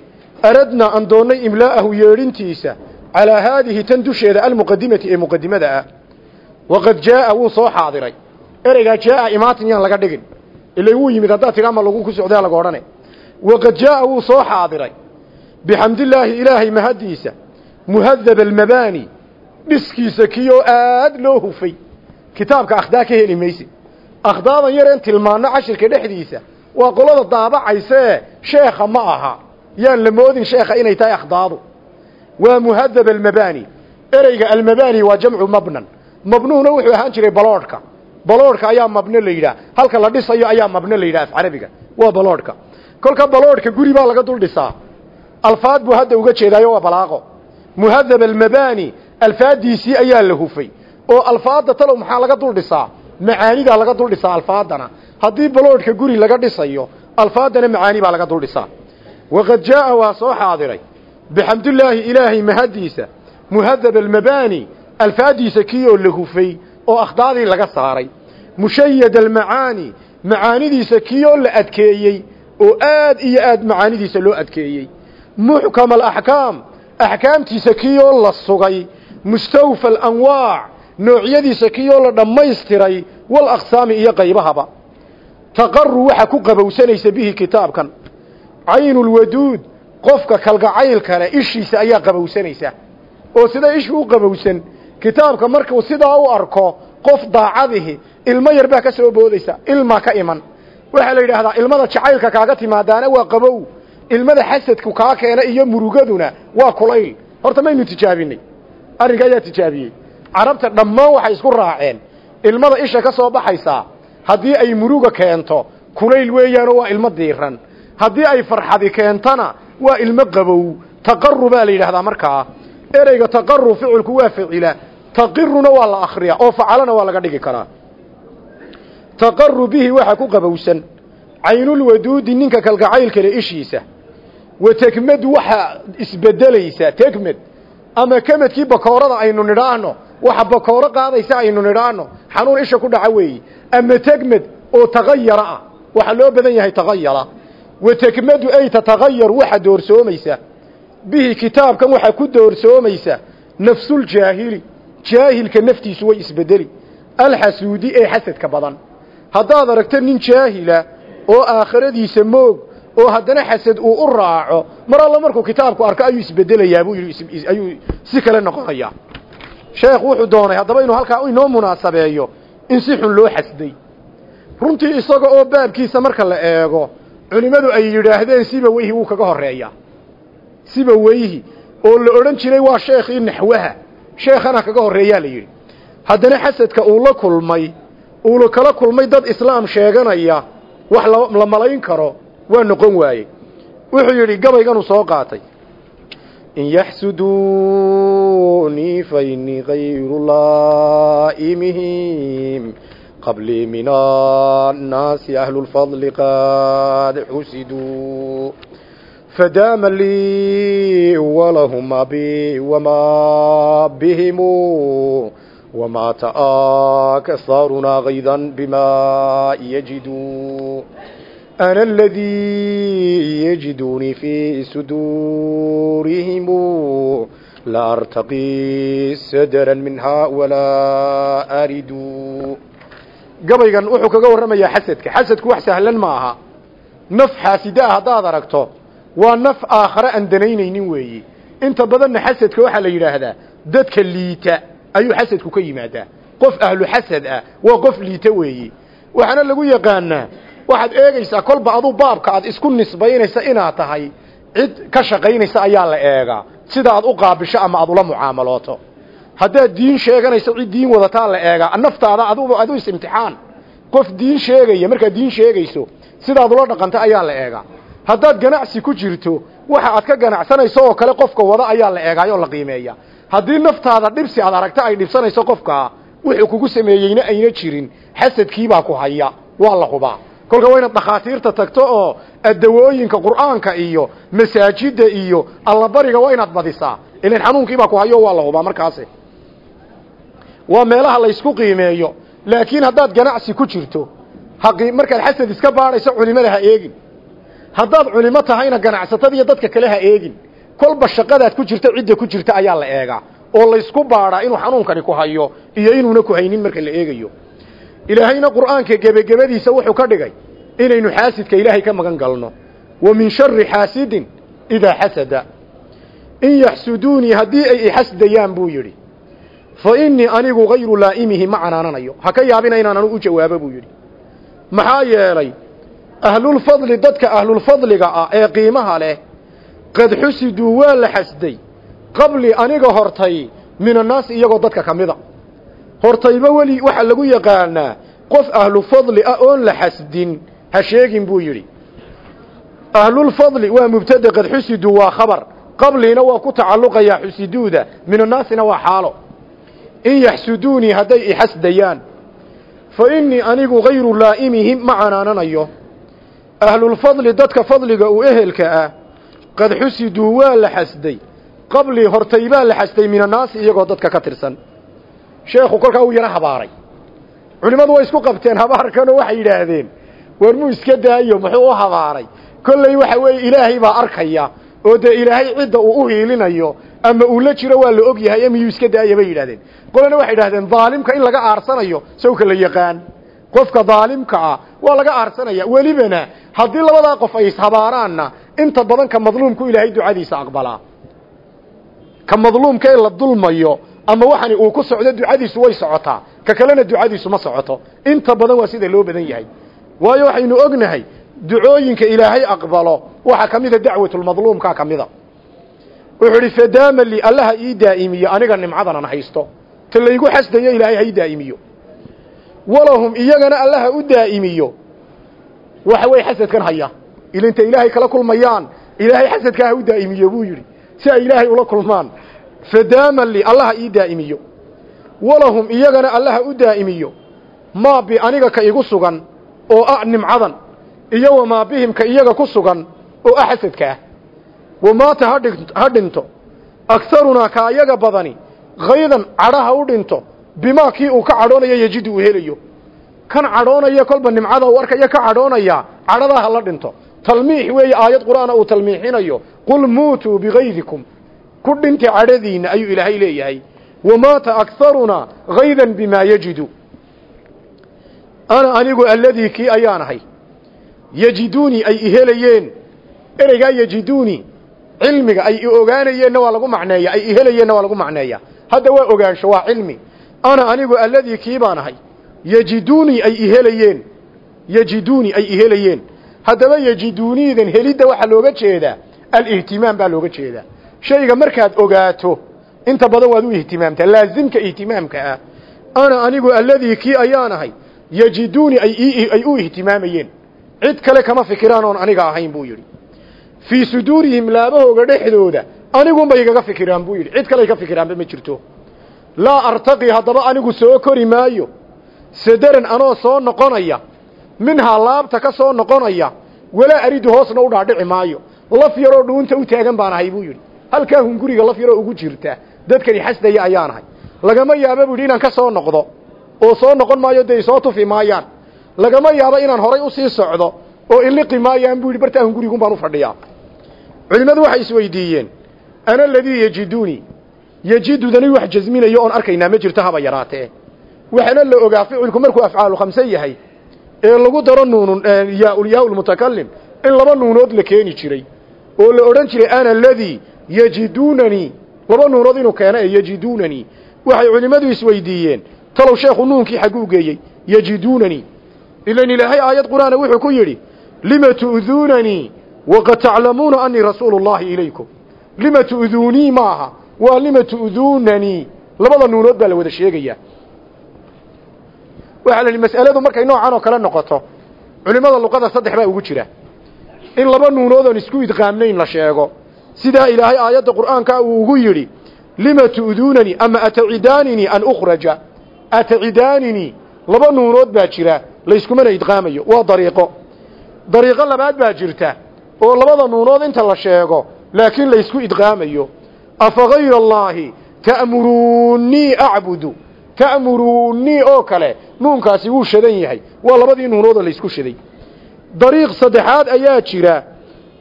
aradnaa aan doonnay imlaa'ahu yeedhintiisa calaa haadihi tan dusheeda almuqadimati ee muqadimada ah. Waqad jaaa wuu soo xaadiray. Ereygaa jaaa imaatin yaan laga dhigin. Ila wuu yimid haddaad tidhi ama lagu ku socdaa laga odhane. Waqad jaaa wuu soo xaadiray. Bixamdillaahi ilaahay mahaddiisa muhadab almabaani dhiskiisa kiyoo aad loo hufay kitaabka akhdaa ka heli mayse akhdaadan yareen tilmaanno cashirka dhexdiisa waa qolada daabacaysee sheekha ma aha. Yaan la moodin sheekha inay tahay akhdaadu. Waa muhadab almabaani ereyga almabaani waa jamcu mabnan. Mabnuhuna wuxuu ahaan jiray baloodhka. Baloodhka ayaa mabno la yidhaah. Halka la dhisayo ayaa mabno la yidhah af carabiga waa baloodhka. Kolka baloodhka guri baa laga dul dhisaa. Alfaad buu hadda uga jeedaayo waa balaaqo. Muhadab almabaani alfaaddiisii ayaa la hufay oo alfaadda talow maxaa laga dul dhisaa? Macaanidaa laga dul dhisaa alfaadana haddii baloodhka guri laga dhisayo alfaadana macaani baa laga dul dhisaa. Waqad jaaa waa soo xaadiray. Bixamdillaahi ilaahay mahaddiisa muhadab almabaani alfaaddiisa kii oo la hufay oo akhdaadii laga saaray. Mushayad almacaani macaanidiisa kii la adkeeyey oo aad iyo aad macaanidiisa loo adkeeyey. Muxkam alaxkaam axkaamtiisa kii la sugay. Mustawfa alanwaac noocyadiisa kiyoo la dhammaystiray wal aqsaami iyo qaybahaba. Taqaru waxa ku qabowsanaysa bihi kitaabkan. Caynulwaduud qofka kalgacayl kale ishiisa ayaa qabowsanaysa. Oo sida ishu u qabowsan kitaabka markuu sidaa u arko qof daacadihi ilmo yar baa ka soo boodaysa ilmaa ka iman. Waxaa la yidhaahdaa ilmada jacaylka kaaga timaadaana waa qabow ilmada xasadku kaa keena iyo murugaduna waa kulayl horta maynu tijaabinay. Arrinka ayaa tijaabiyey carabta dhammaan waxay isku raaceen. Ilmada isha ka soo baxaysaa haddii ay muruga keento kulayl weeyaanoo waa ilmo diiran haddii ay farxadi keentana waa ilmo qabow. Taqaru baa la yidhaahdaa markaa ereyga taqaru ficilku waa ficila. Taqiruna waa la akriyaa oo facalana waa laga dhigi karaa. Taqaru bihi waxa ku qabowsan. Caynulwaduudi ninka kalgacaylkale ishiisa. Wa tekmadu waxaa isbedelaysa tekmed ama kemedkii bakoorada aynu nidhaahno waxa bakooro qaadaysa aynu nidhaahno xanuun isha ku dhaca weeyi. Ama tekmed oo tagayara ah. Waxaa loo badan yahay tagayara wa tekmadu ay tatagayar waxa doorsoomaysa bihi kitaabkan waxa ku doorsoomaysa nafsuljaahili jaahilka naftiisu way isbedeli. Alxasuudi ee xasadka badan. Haddaad aragto nin jaahila oo aakhiradiisa moog oo haddana xasad uu u raaco mar alla markuu kitaabku arko ayuu isbedelayaa buu yidhi ayuu si kale noqonayaa sheekhu wuxuu doonay haddaba inuu halkaa inoo munaasabeeyo in si xun loo xasday. Runtii isaga oo baabkiisa marka la eego culimmadu ay yidhaahdeen siba weyhi wuu kaga horreeyaa. Siba weyhi. Oo la odhan jiray waa sheekhii naxwaha. Sheekhana kaga horreeyaa la yidhi. Haddana xasadka uu la kulmay uula kala kulmay dad islaam sheeganaya wax la malayn karo waa noqon waaye wuxuu yidhi gabayganuu soo qaatay in yaxsuduunii fainii kayru laa'imihim qablii min annaasi ahlu lfadli qad xusiduu fadaama lii walahum abi wamaa bihimu وما تآكثرنا غيظا بما يجدوا أنا الذي يجدوني في صدورهم لا أرتقي سدرا منها ولا أرد gabaygan wuxuu kaga warramayaa xasadka xasadku wax sahlan ma aha naf xaasida ah haddaad aragto waa naf aakhare aan danaynaynin weeye inta badanna xasadka waxaa la yidhaahdaa dadka liita ayuu xasadku ka yimaadaa qof ahlu xasad ah waa qof liita weeye waxaana lagu yaqaanaa waxaad eegaysaa kolba aduu baabka aad isku nisbaynaysa inaad tahay. Cid ka shaqaynaysa ayaa la eegaa. Sida aad u qaabisho ama aad ula mucaamalooto haddaad diin sheeganayso cid diin wadataa la eegaa. Naftaada adu is imtixaan. Qof diin sheegaya markaad diin sheegayso sidaad ula dhaqanta ayaa la eegaa. Haddaad ganacsi ku jirto waxa aad ka ganacsanayso oo kale qofka wada ayaa la eegaayoo la qiimeeya. Haddii naftaada dhibsi aad aragta ay dhibsanayso qofkaa wuxuu kugu sameeyeyna ayna jirin. Xasadkiibaa ku haya. Waa la hubaa kolka waa inaad dhakhaatiirta tagto oo adawooyinka qur'aanka iyo masaajida iyo allabariga waa inaad badisaa. Ilan xanuunkiibaa ku hayo waa la hubaa markaasi. Waa meelaha laysku qiimeeyo. Laakiin haddaad ganacsi ku jirto haqi markaad xasad iska baadhayso culimada ha eegin. Haddaad culimo tahayna ganacsatada iyo dadka kale ha eegin. Kolba shaqadaad ku jirta cidda ku jirta ayaa la eegaa. Oo laysku baadhaa inuu xanuunkani ku hayo iyo inuuna ku haynin marka la eegayo ilaahayna qur'aanka gebagebadiisa wuxuu ka dhigay inaynu xaasidka ilaahay ka magan galno. Wa min shari xaasidin idaa xasada in yaxsuduunii haddii ay ixasdayaan buu yidhi. Fa innii anigu hayru laa'imihi ma canaananayo. Ha ka yaabina inaan anu u jawaabo buu yidhi. Maxaa yeelay ahlulfadli dadka ahlulfadliga ah ee qiimaha leh qad xusiduu waa la xasday qabli aniga hortay min annaasi iyagoo dadka ka mida hortayba weli waxaa lagu yaqaanaa qof ahlu fadli ah oon la xasdin ha sheegin buu yidhi. Ahlulfadli waa mubtada qad xusiduu waa khabar. Qabliina waa ku tacalluqayaa xusiduuda min annaasina waa xaalo. In yaxsuduunii hadday ixasdayaan fa innii anigu hayru laa'imihim ma canaananayo. Ahlulfadli dadka fadliga u ehelka ah qad xusiduu waa la xasday. Qablii hortay baa la xasday min annaasi iyagoo dadka ka tirsan sheekhu kolkaa uu yaro habaaray. Culimmadu way isku qabteen habaarkanoo waxay yidhaahdeen war muu iska daayo muxuu u habaaray? Kolley waxa weeye ilaahay baa arkaya oo dee ilaahay cidda uu u hiilinayo ama uu la jiro waa la og yahay miyuu iska daaya bay yidhahdeen qolana waxay idhahdeen daalimka in laga aarsanayo sawka la yaqaan. Qofka daalimka ah waa laga aarsanaya welibana haddii labadaa qof ay ishabaaraanna inta badan ka madluumku ilaahay ducadiisa aqbalaa. Ka madluumka ee la dulmayo ama waxani uu ku socdo ducadiisu way socotaa. Ka kalena ducadiisu ma socoto. Inta badan waa sida loo badan yahay. Waayo waxaynu ognahay ducooyinka ilaahay aqbalo waxaa ka mida dacwatulmadluumkaa ka mida wuxuu idhi fadaama li allaha ii daa'imiyo aniga nimcadanan haysto. Ta laygu xasdayo ilaahay ha ii daa'imiyo. Walahum iyagana allaha u daa'imiyo. Waxa weeye xasadkan haya. Ilinta ilaahay kala kulmayaan. Ilaahay xasadkaa ha u daa'imiyo buu yidhi. Si ay ilaahay ula kulmaan fadaama li allaha ii daa'imiyo. Walahum iyagana allaha u daa'imiyo. Maa bi aniga ka igu sugan oo ah nimcadan iyo wamaa bihim ka iyaga ku sugan oo ah xasadka ah. Wamaata ha dhinto. Akarunaa ka ayaga badani kaydan cadhaha u dhinto bimaa kii uu ka cadhoonayo yejidu uu helayo. Kan cadhoonaya kolba nimcada uu arkaya ka cadhoonaya cadhadaa ha la dhinto. Talmiix weeye aayad qur'aana uu talmiixinayo qul muutuu bikaydikum ku dhinta cadhadiinna ayuu ilaahay leeyahay. Wamaata akarunaa kaydan bimaa yejidu ana anigu alladii kii ayaan ahay. Yejiduunii ay ihelayeen ereygaa yejiduunii cilmiga ay i ogaanayeenna waa lagu macneeya ay ihelayeenna waa lagu macneeya. Hadda waa ogaansho waa cilmi. Ana anigu alladii kii baan ahay. Yejiduunii ay ihelayeen yejiduunii ay ihelayeen haddaba yejiduuniidan helidda waxaa looga jeedaa alihtimaam baa looga jeedaa shayga markaad ogaato inta badan waad u ihtimaamtaa laazimka ihtimaamka ah. Ana anigu alladii kii ayaan ahay yejiduunii ay u ihtimaamayeen. Cid kale kama fikiraan oon aniga ahayn buu yidhi. Fii suduurihim laabahooga dhexdooda anigunbay igaga fikiraan buu yidhi. Cid kale ka fikiraanba ma jirto. Laa artaqi haddaba anigu soo kori maayo. Sadaran anoo soo noqonaya minhaa laabta ka soo noqonaya walaa aridu hoosna u dhaadhici maayo. Laf yaroo dhuunta u taagan baan ahay buu yidhi halkaa hunguriga laf yaroo ugu jirta dadkani xasdaya ayaan ahay lagama yaabo buu yidhi inaan ka soo noqdo oo soo noqon maayo dee soo tufi maayaan lagama yaabo inaan horay u sii socdo oo iliqi maayaan buu yidhi bartaa hungurigun baan u fadhiyaa culimmadu waxay isweydiiyeen ana aladii yejidunii yejidudani wax jasminayo oon arkaynaa ma jirto haba yaraatee waxaana la ogaa ficilku markuu afcaalu khamse yahay ee lagu daro nuunun yaa lmutakalim in laba nuunood la keeni jiray oo la odhan jiray ana aladii yejidunanii laba nuunood inuu keeno ee yejidunanii waxay culimmadu isweydiiyeen talow sheekhu nuunkii xagguu geeyey yejidunanii ilan ilaahay aayad qur'aana wuxuu ku yidhi lima tu'duunanii waqad taclamuuna anii rasuulu llahi ilaykum. Lima tu'duunii maaha waa lima tu'duunanii labada nuunood baa la wada sheegayaa. Waxaa la yidhi mas'aladu markay noocan oo kale noqoto culimmada luqada saddex baa ugu jira. In laba nuunood oon isku idqaamnayn la sheego sidaa ilaahay aayadda qur'aanka uu ugu yidhi lima tu'duunanii ama atacidaaninii an ukhraja? Atacidaaninii laba nuunood baa jira layskumana idqaamayo waa dariiqo. Dariiqo labaad baa jirta oo labada nuunood inta la sheego laakiin laysku idqaamayo. Afa gayra allaahi ta'muruunii acbudu ta'muruunii oo kale nuunkaasi wuu shadan yahay waa labadii nuunoodoo laysku shaday. Dariiq saddexaad ayaa jira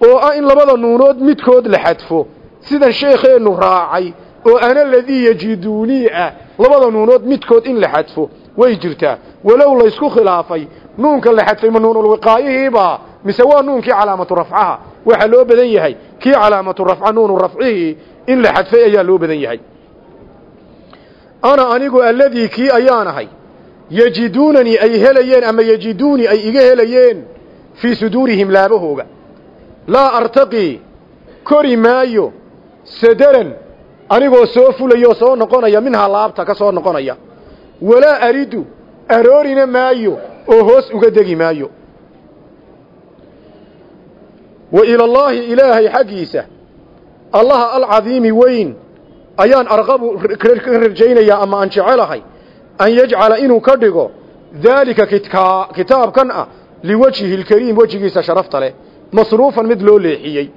oo ah in labada nuunood midkood la xadfo. Sidan sheekheennu raacay oo ana ladii yajiduunii ah labada nuunood midkood in la xadfo. Way jirtaa. Walow laysku khilaafay nuunka la xadfay ma nuunulwiqaayihiiba mise waa nuunkii calaamatu rafcaha? Waxaa loo badan yahay. Kii calaamatu rafca nuunu rafcihii in la xadfay ayaa loo badan yahay. Ana anigu alladii kii ayaan ahay. Yejiduunanii ay helayeen ama yejiduunii ay iga helayeen fii suduurihim laabahooga laa artaqii kori maayo sadaran anigoo soo fulaya oo soo noqonaya minhaa laabta ka soo noqonaya. Walaa aridu aroorina maayo oo hoos uga degi maayo. Wa ilallaahi ilaahay xaggiisa allaha alcadiimi weyn ayaan arqabu ka rajaynayaa ama aan jecelahay an yajcala inuu ka dhigo daalika kitaabkan ah liwajhihi lkariim wejigiisa sharafta leh masruufan mid loo leexiyey.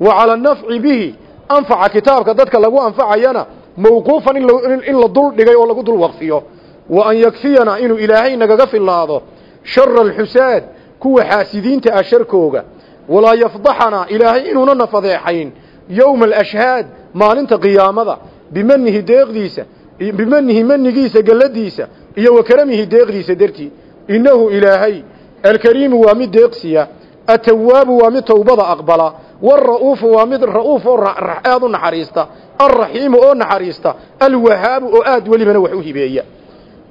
Wa cala anafci bihi anfaca kitaabka dadka lagu anfacayana mawquufan in la dul dhigay oo lagu dul waqfiyo. Wa an yakfiyana inuu ilaahay nagaga fillaado shara alxusaad kuwa xaasidiinta ah sharkooga. Walaa yafdaxana ilaahay inuuna na fadeexayn yowma alashhaad maalinta qiyaamada bimanihi deeqdiisa bimanihi manigiisa galladiisa iyo wa karamihi deeqdiisa dartii. Innahu ilaahay alkariimu waa mid deeqsiya atawaabu waa mid towbada aqbala waalra'uufu waa mid ra'uuf oo aad u naxariista alraxiimu oo naxariista alwahaabu oo aad welibana wax u hibeeya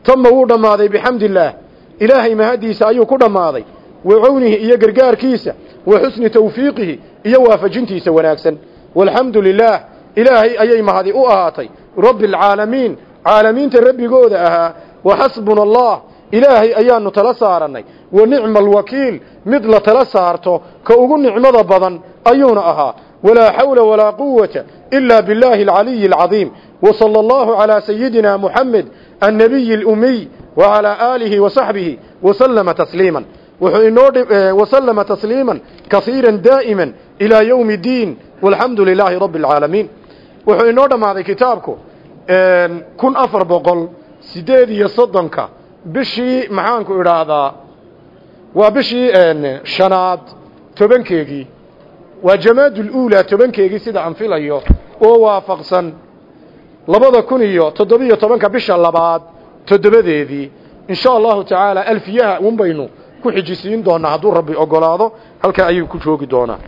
tama wuu dhammaaday bixamdillaah ilaahay mahaddiisa ayuu ku dhammaaday wa cownihi iyo gargaarkiisa wa xusni tawfiiqihi iyo waafajintiisa wanaagsan walxamdu lilaah ilaahay ayay mahadi u ahaatay rabbi alcaalamiin caalamiinta rabbigooda ahaa wa xasbuna allah ilaahay ayaanu tala saarannay wa nicma alwakiil mid la tala saarto ka ugu nicmada badan ayuuna ahaa walaa xawla walaa quwata ila biاllaahi alcaliyi alcadiim wa sala allahu calaa sayidina muxamed annabiyi اlumiy wacalaa aalihi wa saxbihi wasalama tasliiman wuxuu inoo wasalama tasliiman kasiira daa'ima ilaa yowmi اddiin walxamdu lilaahi rabbi alcaalamiin wuxuu inoo dhammaaday kitaabku kun afar boqol waa bishii shanaad tobankeegii. Waa jamaadul-uulaa tobankeegii sida aan filayo oo waafaqsan. Labada kun iyo toddobiyo tobanka bisha labaad toddobadeedii. In sha allahu tacaala alfiyaha un baynu ku xijisiin doonaa hadduu rabbi ogolaado halkaa ayuu ku joogi doonaa